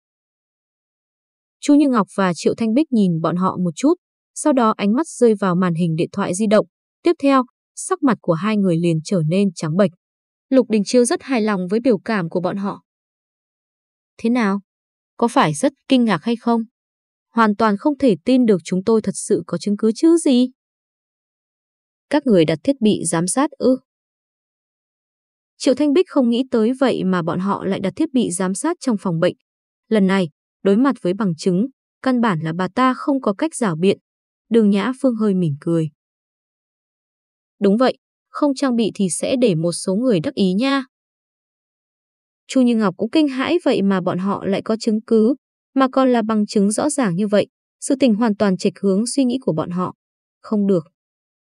Chu Như Ngọc và Triệu Thanh Bích nhìn bọn họ một chút, sau đó ánh mắt rơi vào màn hình điện thoại di động. Tiếp theo, sắc mặt của hai người liền trở nên trắng bệch. Lục Đình Chiêu rất hài lòng với biểu cảm của bọn họ. Thế nào? Có phải rất kinh ngạc hay không? Hoàn toàn không thể tin được chúng tôi thật sự có chứng cứ chứ gì? Các người đặt thiết bị giám sát ư? Triệu Thanh Bích không nghĩ tới vậy mà bọn họ lại đặt thiết bị giám sát trong phòng bệnh. Lần này, đối mặt với bằng chứng, căn bản là bà ta không có cách giảo biện. Đường Nhã Phương hơi mỉm cười. Đúng vậy, không trang bị thì sẽ để một số người đắc ý nha. Chu Như Ngọc cũng kinh hãi vậy mà bọn họ lại có chứng cứ, mà còn là bằng chứng rõ ràng như vậy. Sự tình hoàn toàn chệch hướng suy nghĩ của bọn họ. Không được.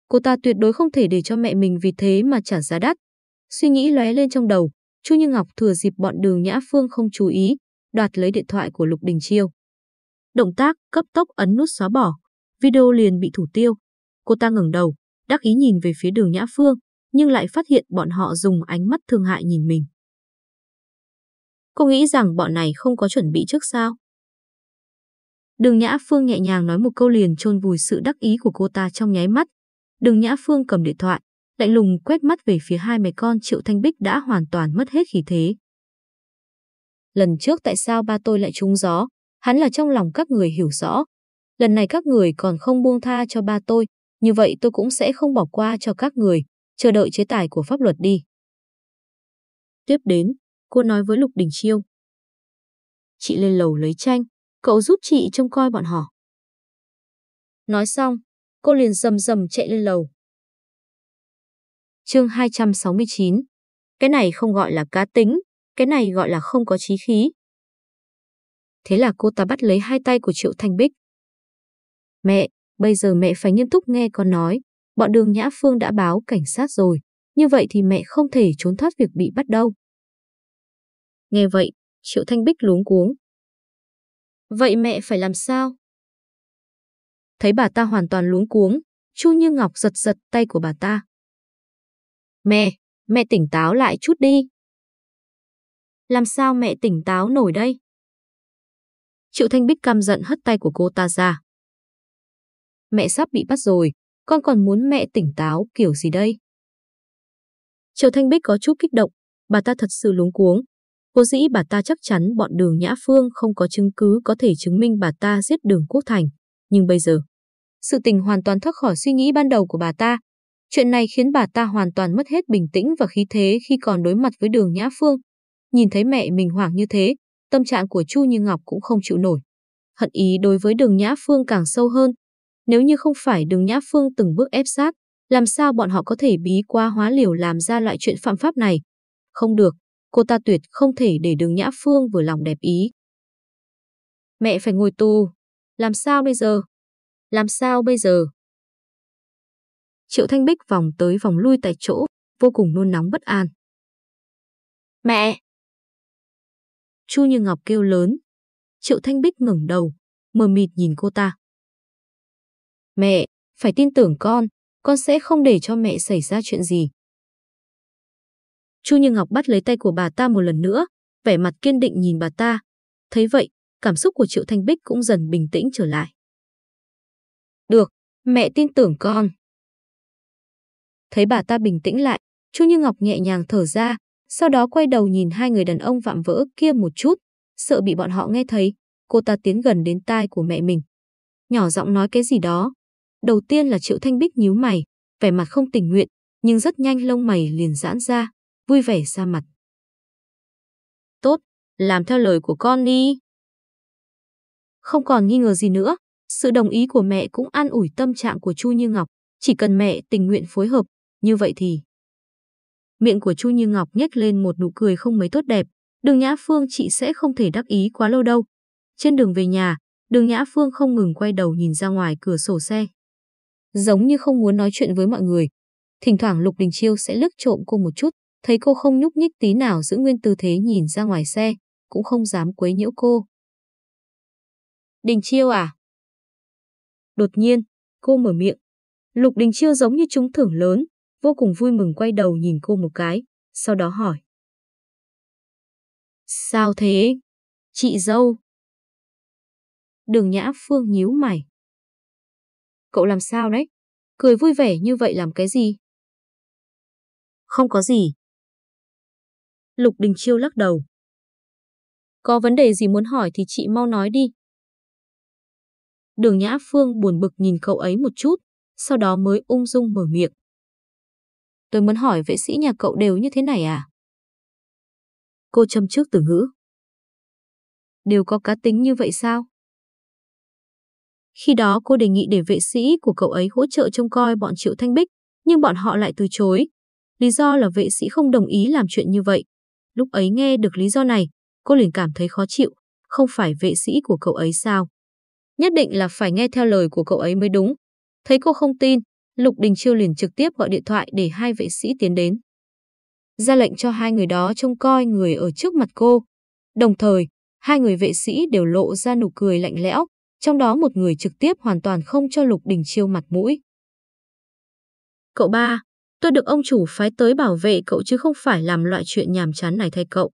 Cô ta tuyệt đối không thể để cho mẹ mình vì thế mà trả giá đắt. Suy nghĩ lóe lên trong đầu, Chu Như Ngọc thừa dịp bọn đường Nhã Phương không chú ý, đoạt lấy điện thoại của Lục Đình Chiêu. Động tác cấp tốc ấn nút xóa bỏ, video liền bị thủ tiêu. Cô ta ngẩng đầu, đắc ý nhìn về phía đường Nhã Phương, nhưng lại phát hiện bọn họ dùng ánh mắt thương hại nhìn mình. Cô nghĩ rằng bọn này không có chuẩn bị trước sao? Đường Nhã Phương nhẹ nhàng nói một câu liền chôn vùi sự đắc ý của cô ta trong nháy mắt. Đường Nhã Phương cầm điện thoại, lạnh lùng quét mắt về phía hai mẹ con Triệu Thanh Bích đã hoàn toàn mất hết khí thế. Lần trước tại sao ba tôi lại trúng gió, hắn là trong lòng các người hiểu rõ. Lần này các người còn không buông tha cho ba tôi, như vậy tôi cũng sẽ không bỏ qua cho các người, chờ đợi chế tài của pháp luật đi. Tiếp đến, cô nói với Lục Đình Chiêu. Chị lên lầu lấy tranh, cậu giúp chị trông coi bọn họ. Nói xong, cô liền rầm rầm chạy lên lầu. Chương 269 Cái này không gọi là cá tính, cái này gọi là không có trí khí. Thế là cô ta bắt lấy hai tay của Triệu Thanh Bích. Mẹ, bây giờ mẹ phải nghiêm túc nghe con nói, bọn đường Nhã Phương đã báo cảnh sát rồi, như vậy thì mẹ không thể trốn thoát việc bị bắt đâu. Nghe vậy, Triệu Thanh Bích luống cuống. Vậy mẹ phải làm sao? Thấy bà ta hoàn toàn luống cuống, Chu Như Ngọc giật giật tay của bà ta. Mẹ, mẹ tỉnh táo lại chút đi. Làm sao mẹ tỉnh táo nổi đây? Triệu Thanh Bích căm giận hất tay của cô ta ra. Mẹ sắp bị bắt rồi, con còn muốn mẹ tỉnh táo kiểu gì đây? Triệu Thanh Bích có chút kích động, bà ta thật sự luống cuống. Cô dĩ bà ta chắc chắn bọn đường Nhã Phương không có chứng cứ có thể chứng minh bà ta giết đường Quốc Thành. Nhưng bây giờ, sự tình hoàn toàn thoát khỏi suy nghĩ ban đầu của bà ta. Chuyện này khiến bà ta hoàn toàn mất hết bình tĩnh và khí thế khi còn đối mặt với đường Nhã Phương. Nhìn thấy mẹ mình hoảng như thế, tâm trạng của Chu Như Ngọc cũng không chịu nổi. Hận ý đối với đường Nhã Phương càng sâu hơn. Nếu như không phải đường Nhã Phương từng bước ép sát, làm sao bọn họ có thể bí qua hóa liều làm ra loại chuyện phạm pháp này? Không được, cô ta tuyệt không thể để đường Nhã Phương vừa lòng đẹp ý. Mẹ phải ngồi tù. Làm sao bây giờ? Làm sao bây giờ? Triệu Thanh Bích vòng tới vòng lui tại chỗ, vô cùng nôn nóng bất an. Mẹ! Chu Như Ngọc kêu lớn. Triệu Thanh Bích ngẩng đầu, mờ mịt nhìn cô ta. Mẹ, phải tin tưởng con, con sẽ không để cho mẹ xảy ra chuyện gì. Chu Như Ngọc bắt lấy tay của bà ta một lần nữa, vẻ mặt kiên định nhìn bà ta. Thấy vậy, cảm xúc của Triệu Thanh Bích cũng dần bình tĩnh trở lại. Được, mẹ tin tưởng con. Thấy bà ta bình tĩnh lại, Chu Như Ngọc nhẹ nhàng thở ra, sau đó quay đầu nhìn hai người đàn ông vạm vỡ kia một chút, sợ bị bọn họ nghe thấy, cô ta tiến gần đến tai của mẹ mình. Nhỏ giọng nói cái gì đó. Đầu tiên là Triệu Thanh Bích nhíu mày, vẻ mặt không tình nguyện, nhưng rất nhanh lông mày liền giãn ra, vui vẻ ra mặt. Tốt, làm theo lời của con đi. Không còn nghi ngờ gì nữa, sự đồng ý của mẹ cũng an ủi tâm trạng của Chu Như Ngọc, chỉ cần mẹ tình nguyện phối hợp, như vậy thì... Miệng của Chu Như Ngọc nhếch lên một nụ cười không mấy tốt đẹp, đường Nhã Phương chị sẽ không thể đắc ý quá lâu đâu. Trên đường về nhà, đường Nhã Phương không ngừng quay đầu nhìn ra ngoài cửa sổ xe. Giống như không muốn nói chuyện với mọi người. Thỉnh thoảng Lục Đình Chiêu sẽ lướt trộm cô một chút, thấy cô không nhúc nhích tí nào giữ nguyên tư thế nhìn ra ngoài xe, cũng không dám quấy nhiễu cô. Đình Chiêu à? Đột nhiên, cô mở miệng. Lục Đình Chiêu giống như trúng thưởng lớn, vô cùng vui mừng quay đầu nhìn cô một cái, sau đó hỏi. Sao thế? Chị dâu. Đường Nhã Phương nhíu mày. Cậu làm sao đấy? Cười vui vẻ như vậy làm cái gì? Không có gì. Lục Đình Chiêu lắc đầu. Có vấn đề gì muốn hỏi thì chị mau nói đi. Đường Nhã Phương buồn bực nhìn cậu ấy một chút, sau đó mới ung dung mở miệng. Tôi muốn hỏi vệ sĩ nhà cậu đều như thế này à? Cô châm trước từ ngữ. Đều có cá tính như vậy sao? Khi đó cô đề nghị để vệ sĩ của cậu ấy hỗ trợ trông coi bọn Triệu Thanh Bích, nhưng bọn họ lại từ chối. Lý do là vệ sĩ không đồng ý làm chuyện như vậy. Lúc ấy nghe được lý do này, cô liền cảm thấy khó chịu, không phải vệ sĩ của cậu ấy sao? Nhất định là phải nghe theo lời của cậu ấy mới đúng. Thấy cô không tin, Lục Đình Chiêu liền trực tiếp gọi điện thoại để hai vệ sĩ tiến đến. Ra lệnh cho hai người đó trông coi người ở trước mặt cô. Đồng thời, hai người vệ sĩ đều lộ ra nụ cười lạnh lẽo, trong đó một người trực tiếp hoàn toàn không cho Lục Đình Chiêu mặt mũi. Cậu ba, tôi được ông chủ phái tới bảo vệ cậu chứ không phải làm loại chuyện nhàm chán này thay cậu.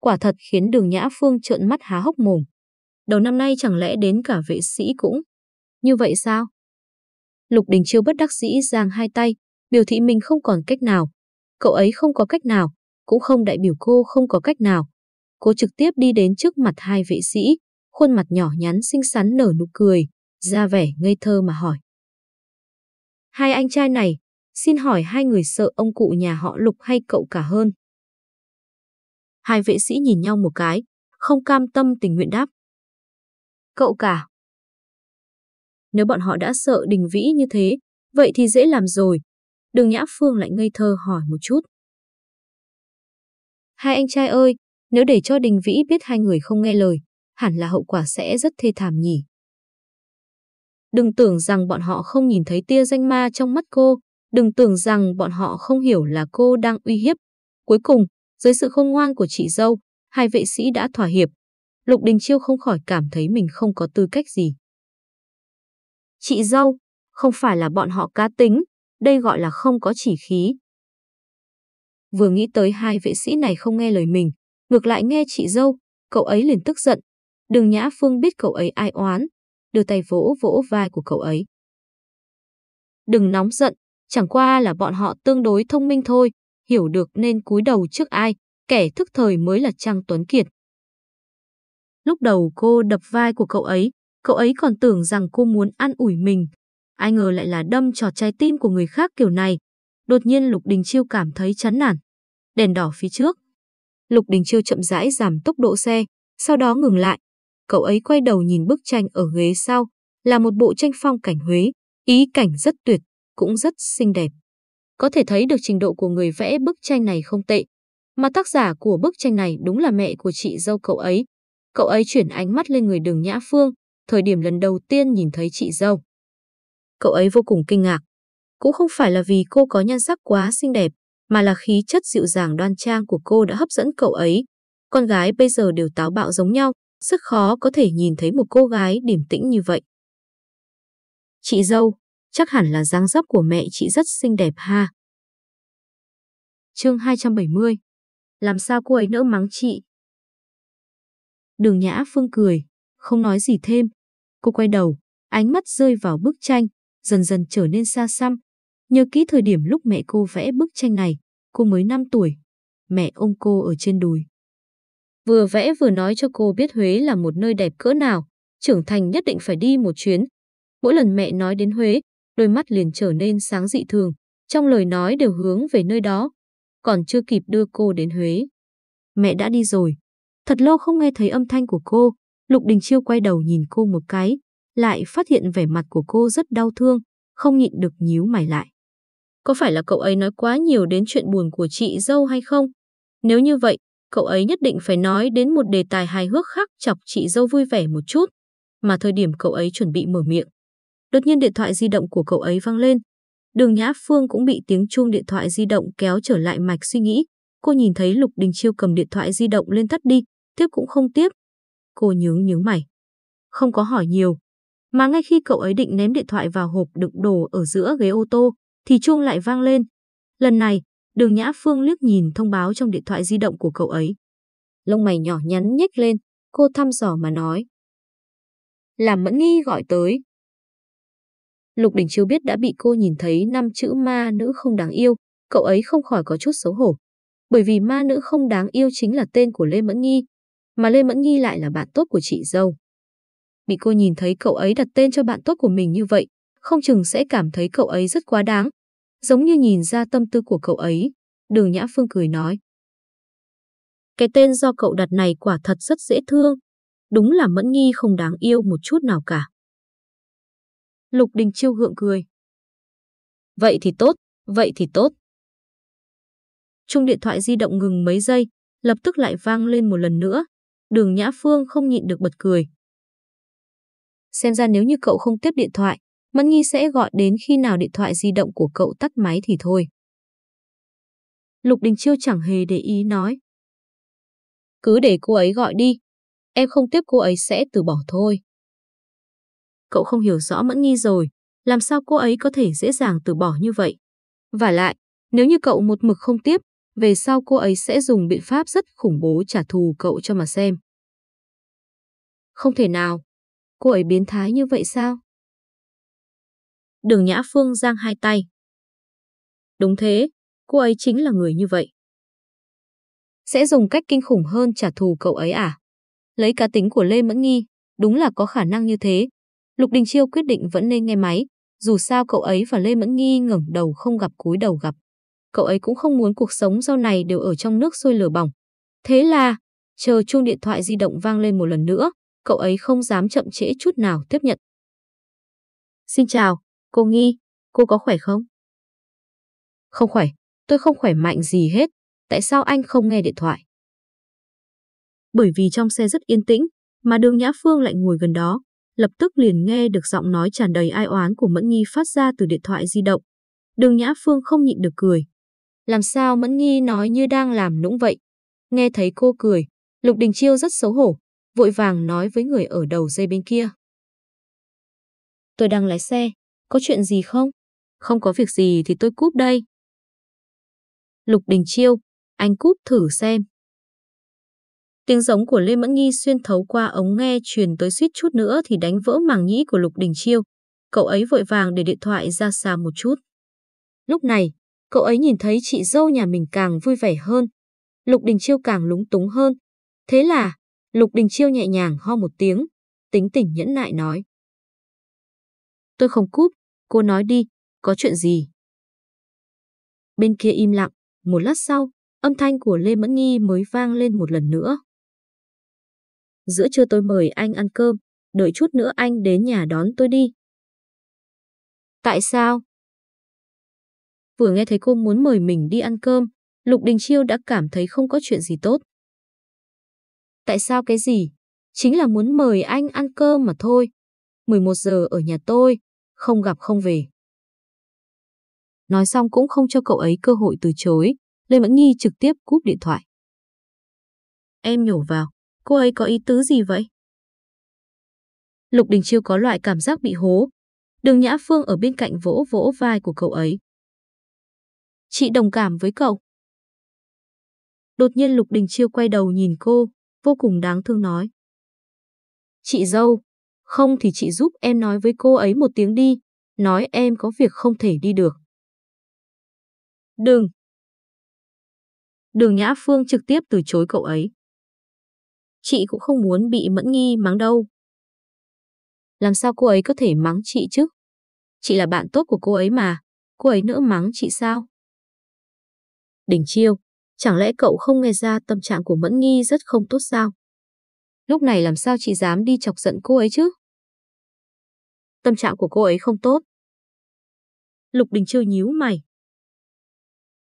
Quả thật khiến đường Nhã Phương trợn mắt há hốc mồm. Đầu năm nay chẳng lẽ đến cả vệ sĩ cũng. Như vậy sao? Lục Đình Chiêu bất đắc dĩ giang hai tay, biểu thị mình không còn cách nào. Cậu ấy không có cách nào, cũng không đại biểu cô không có cách nào. Cô trực tiếp đi đến trước mặt hai vệ sĩ, khuôn mặt nhỏ nhắn xinh xắn nở nụ cười, ra vẻ ngây thơ mà hỏi. Hai anh trai này, xin hỏi hai người sợ ông cụ nhà họ Lục hay cậu cả hơn? Hai vệ sĩ nhìn nhau một cái, không cam tâm tình nguyện đáp. Cậu cả. Nếu bọn họ đã sợ đình vĩ như thế, vậy thì dễ làm rồi. Đường Nhã Phương lại ngây thơ hỏi một chút. Hai anh trai ơi, nếu để cho đình vĩ biết hai người không nghe lời, hẳn là hậu quả sẽ rất thê thảm nhỉ. Đừng tưởng rằng bọn họ không nhìn thấy tia danh ma trong mắt cô, đừng tưởng rằng bọn họ không hiểu là cô đang uy hiếp. Cuối cùng, dưới sự khôn ngoan của chị dâu, hai vệ sĩ đã thỏa hiệp. Lục Đình Chiêu không khỏi cảm thấy mình không có tư cách gì. Chị dâu, không phải là bọn họ cá tính, đây gọi là không có chỉ khí. Vừa nghĩ tới hai vệ sĩ này không nghe lời mình, ngược lại nghe chị dâu, cậu ấy liền tức giận. Đường Nhã Phương biết cậu ấy ai oán, đưa tay vỗ vỗ vai của cậu ấy. Đừng nóng giận, chẳng qua là bọn họ tương đối thông minh thôi, hiểu được nên cúi đầu trước ai, kẻ thức thời mới là Trang Tuấn Kiệt. Lúc đầu cô đập vai của cậu ấy, cậu ấy còn tưởng rằng cô muốn ăn ủi mình. Ai ngờ lại là đâm trọt trái tim của người khác kiểu này. Đột nhiên Lục Đình Chiêu cảm thấy chán nản. Đèn đỏ phía trước. Lục Đình Chiêu chậm rãi giảm tốc độ xe, sau đó ngừng lại. Cậu ấy quay đầu nhìn bức tranh ở ghế sau, là một bộ tranh phong cảnh Huế, ý cảnh rất tuyệt, cũng rất xinh đẹp. Có thể thấy được trình độ của người vẽ bức tranh này không tệ. Mà tác giả của bức tranh này đúng là mẹ của chị dâu cậu ấy. Cậu ấy chuyển ánh mắt lên người đường Nhã Phương, thời điểm lần đầu tiên nhìn thấy chị dâu. Cậu ấy vô cùng kinh ngạc. Cũng không phải là vì cô có nhan sắc quá xinh đẹp, mà là khí chất dịu dàng đoan trang của cô đã hấp dẫn cậu ấy. Con gái bây giờ đều táo bạo giống nhau, rất khó có thể nhìn thấy một cô gái điềm tĩnh như vậy. Chị dâu, chắc hẳn là dáng dấp của mẹ chị rất xinh đẹp ha. Chương 270 Làm sao cô ấy nỡ mắng chị? Đường Nhã Phương cười, không nói gì thêm. Cô quay đầu, ánh mắt rơi vào bức tranh, dần dần trở nên xa xăm. Nhớ kỹ thời điểm lúc mẹ cô vẽ bức tranh này, cô mới 5 tuổi. Mẹ ôm cô ở trên đùi. Vừa vẽ vừa nói cho cô biết Huế là một nơi đẹp cỡ nào, trưởng thành nhất định phải đi một chuyến. Mỗi lần mẹ nói đến Huế, đôi mắt liền trở nên sáng dị thường, trong lời nói đều hướng về nơi đó. Còn chưa kịp đưa cô đến Huế. Mẹ đã đi rồi. Thật lâu không nghe thấy âm thanh của cô, Lục Đình Chiêu quay đầu nhìn cô một cái, lại phát hiện vẻ mặt của cô rất đau thương, không nhịn được nhíu mày lại. Có phải là cậu ấy nói quá nhiều đến chuyện buồn của chị dâu hay không? Nếu như vậy, cậu ấy nhất định phải nói đến một đề tài hài hước khác chọc chị dâu vui vẻ một chút. Mà thời điểm cậu ấy chuẩn bị mở miệng. Đột nhiên điện thoại di động của cậu ấy vang lên. Đường Nhã Phương cũng bị tiếng chuông điện thoại di động kéo trở lại mạch suy nghĩ. Cô nhìn thấy Lục Đình Chiêu cầm điện thoại di động lên tắt đi, tiếp cũng không tiếp. Cô nhướng nhướng mày. Không có hỏi nhiều. Mà ngay khi cậu ấy định ném điện thoại vào hộp đựng đồ ở giữa ghế ô tô, thì chuông lại vang lên. Lần này, đường Nhã Phương liếc nhìn thông báo trong điện thoại di động của cậu ấy. Lông mày nhỏ nhắn nhếch lên, cô thăm dò mà nói. Làm mẫn nghi gọi tới. Lục Đình Chiêu biết đã bị cô nhìn thấy năm chữ ma nữ không đáng yêu, cậu ấy không khỏi có chút xấu hổ. Bởi vì ma nữ không đáng yêu chính là tên của Lê Mẫn Nghi, mà Lê Mẫn Nghi lại là bạn tốt của chị dâu. Bị cô nhìn thấy cậu ấy đặt tên cho bạn tốt của mình như vậy, không chừng sẽ cảm thấy cậu ấy rất quá đáng. Giống như nhìn ra tâm tư của cậu ấy, đường Nhã Phương cười nói. Cái tên do cậu đặt này quả thật rất dễ thương. Đúng là Mẫn Nghi không đáng yêu một chút nào cả. Lục Đình Chiêu gượng cười. Vậy thì tốt, vậy thì tốt. Chung điện thoại di động ngừng mấy giây, lập tức lại vang lên một lần nữa. Đường Nhã Phương không nhịn được bật cười. Xem ra nếu như cậu không tiếp điện thoại, Mẫn Nghi sẽ gọi đến khi nào điện thoại di động của cậu tắt máy thì thôi. Lục Đình Chiêu chẳng hề để ý nói. Cứ để cô ấy gọi đi, em không tiếp cô ấy sẽ từ bỏ thôi. Cậu không hiểu rõ Mẫn Nghi rồi, làm sao cô ấy có thể dễ dàng từ bỏ như vậy. Và lại, nếu như cậu một mực không tiếp, về sau cô ấy sẽ dùng biện pháp rất khủng bố trả thù cậu cho mà xem. Không thể nào. Cô ấy biến thái như vậy sao? Đường Nhã Phương giang hai tay. Đúng thế, cô ấy chính là người như vậy. Sẽ dùng cách kinh khủng hơn trả thù cậu ấy à? Lấy cá tính của Lê Mẫn Nghi, đúng là có khả năng như thế. Lục Đình Chiêu quyết định vẫn nên nghe máy, dù sao cậu ấy và Lê Mẫn Nghi ngẩng đầu không gặp cúi đầu gặp. Cậu ấy cũng không muốn cuộc sống sau này đều ở trong nước sôi lửa bỏng. Thế là, chờ chuông điện thoại di động vang lên một lần nữa, cậu ấy không dám chậm trễ chút nào tiếp nhận. Xin chào, cô Nghi, cô có khỏe không? Không khỏe, tôi không khỏe mạnh gì hết, tại sao anh không nghe điện thoại? Bởi vì trong xe rất yên tĩnh, mà đường Nhã Phương lại ngồi gần đó, lập tức liền nghe được giọng nói tràn đầy ai oán của Mẫn Nghi phát ra từ điện thoại di động. Đường Nhã Phương không nhịn được cười. Làm sao Mẫn Nghi nói như đang làm nũng vậy? Nghe thấy cô cười, Lục Đình Chiêu rất xấu hổ, vội vàng nói với người ở đầu dây bên kia. Tôi đang lái xe, có chuyện gì không? Không có việc gì thì tôi cúp đây. Lục Đình Chiêu, anh cúp thử xem. Tiếng giống của Lê Mẫn Nghi xuyên thấu qua ống nghe truyền tới suýt chút nữa thì đánh vỡ màng nhĩ của Lục Đình Chiêu. Cậu ấy vội vàng để điện thoại ra xa một chút. Lúc này, cậu ấy nhìn thấy chị dâu nhà mình càng vui vẻ hơn. Lục Đình Chiêu càng lúng túng hơn. Thế là, Lục Đình Chiêu nhẹ nhàng ho một tiếng, tính tỉnh nhẫn nại nói. Tôi không cúp, cô nói đi, có chuyện gì? Bên kia im lặng, một lát sau, âm thanh của Lê Mẫn Nghi mới vang lên một lần nữa. Giữa trưa tôi mời anh ăn cơm, đợi chút nữa anh đến nhà đón tôi đi. Tại sao? Vừa nghe thấy cô muốn mời mình đi ăn cơm, Lục Đình Chiêu đã cảm thấy không có chuyện gì tốt. Tại sao cái gì? Chính là muốn mời anh ăn cơm mà thôi. 11 giờ ở nhà tôi, không gặp không về. Nói xong cũng không cho cậu ấy cơ hội từ chối, Lê Mẫn Nhi trực tiếp cúp điện thoại. Em nhổ vào, cô ấy có ý tứ gì vậy? Lục Đình Chiêu có loại cảm giác bị hố. Đường Nhã Phương ở bên cạnh vỗ vỗ vai của cậu ấy. Chị đồng cảm với cậu. Đột nhiên Lục Đình Chiêu quay đầu nhìn cô, vô cùng đáng thương nói. Chị dâu, không thì chị giúp em nói với cô ấy một tiếng đi, nói em có việc không thể đi được. Đừng. Đường Nhã Phương trực tiếp từ chối cậu ấy. Chị cũng không muốn bị mẫn nghi mắng đâu. Làm sao cô ấy có thể mắng chị chứ? Chị là bạn tốt của cô ấy mà, cô ấy nữa mắng chị sao? Đình Chiêu, chẳng lẽ cậu không nghe ra tâm trạng của Mẫn Nghi rất không tốt sao? Lúc này làm sao chị dám đi chọc giận cô ấy chứ? Tâm trạng của cô ấy không tốt. Lục Đình Chiêu nhíu mày.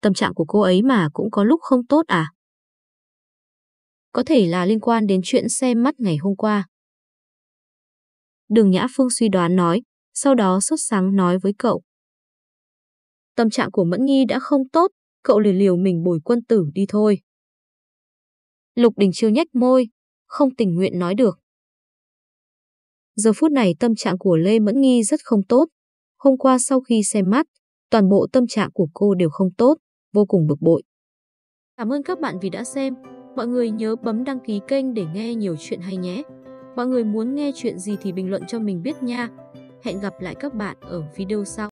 Tâm trạng của cô ấy mà cũng có lúc không tốt à? Có thể là liên quan đến chuyện xem mắt ngày hôm qua. Đường Nhã Phương suy đoán nói, sau đó sốt sáng nói với cậu. Tâm trạng của Mẫn Nhi đã không tốt, cậu liều liều mình bồi quân tử đi thôi. Lục Đình Chiêu nhếch môi, không tình nguyện nói được. Giờ phút này tâm trạng của Lê Mẫn Nghi rất không tốt. Hôm qua sau khi xem mắt, toàn bộ tâm trạng của cô đều không tốt, vô cùng bực bội. Cảm ơn các bạn vì đã xem. Mọi người nhớ bấm đăng ký kênh để nghe nhiều chuyện hay nhé. Mọi người muốn nghe chuyện gì thì bình luận cho mình biết nha. Hẹn gặp lại các bạn ở video sau.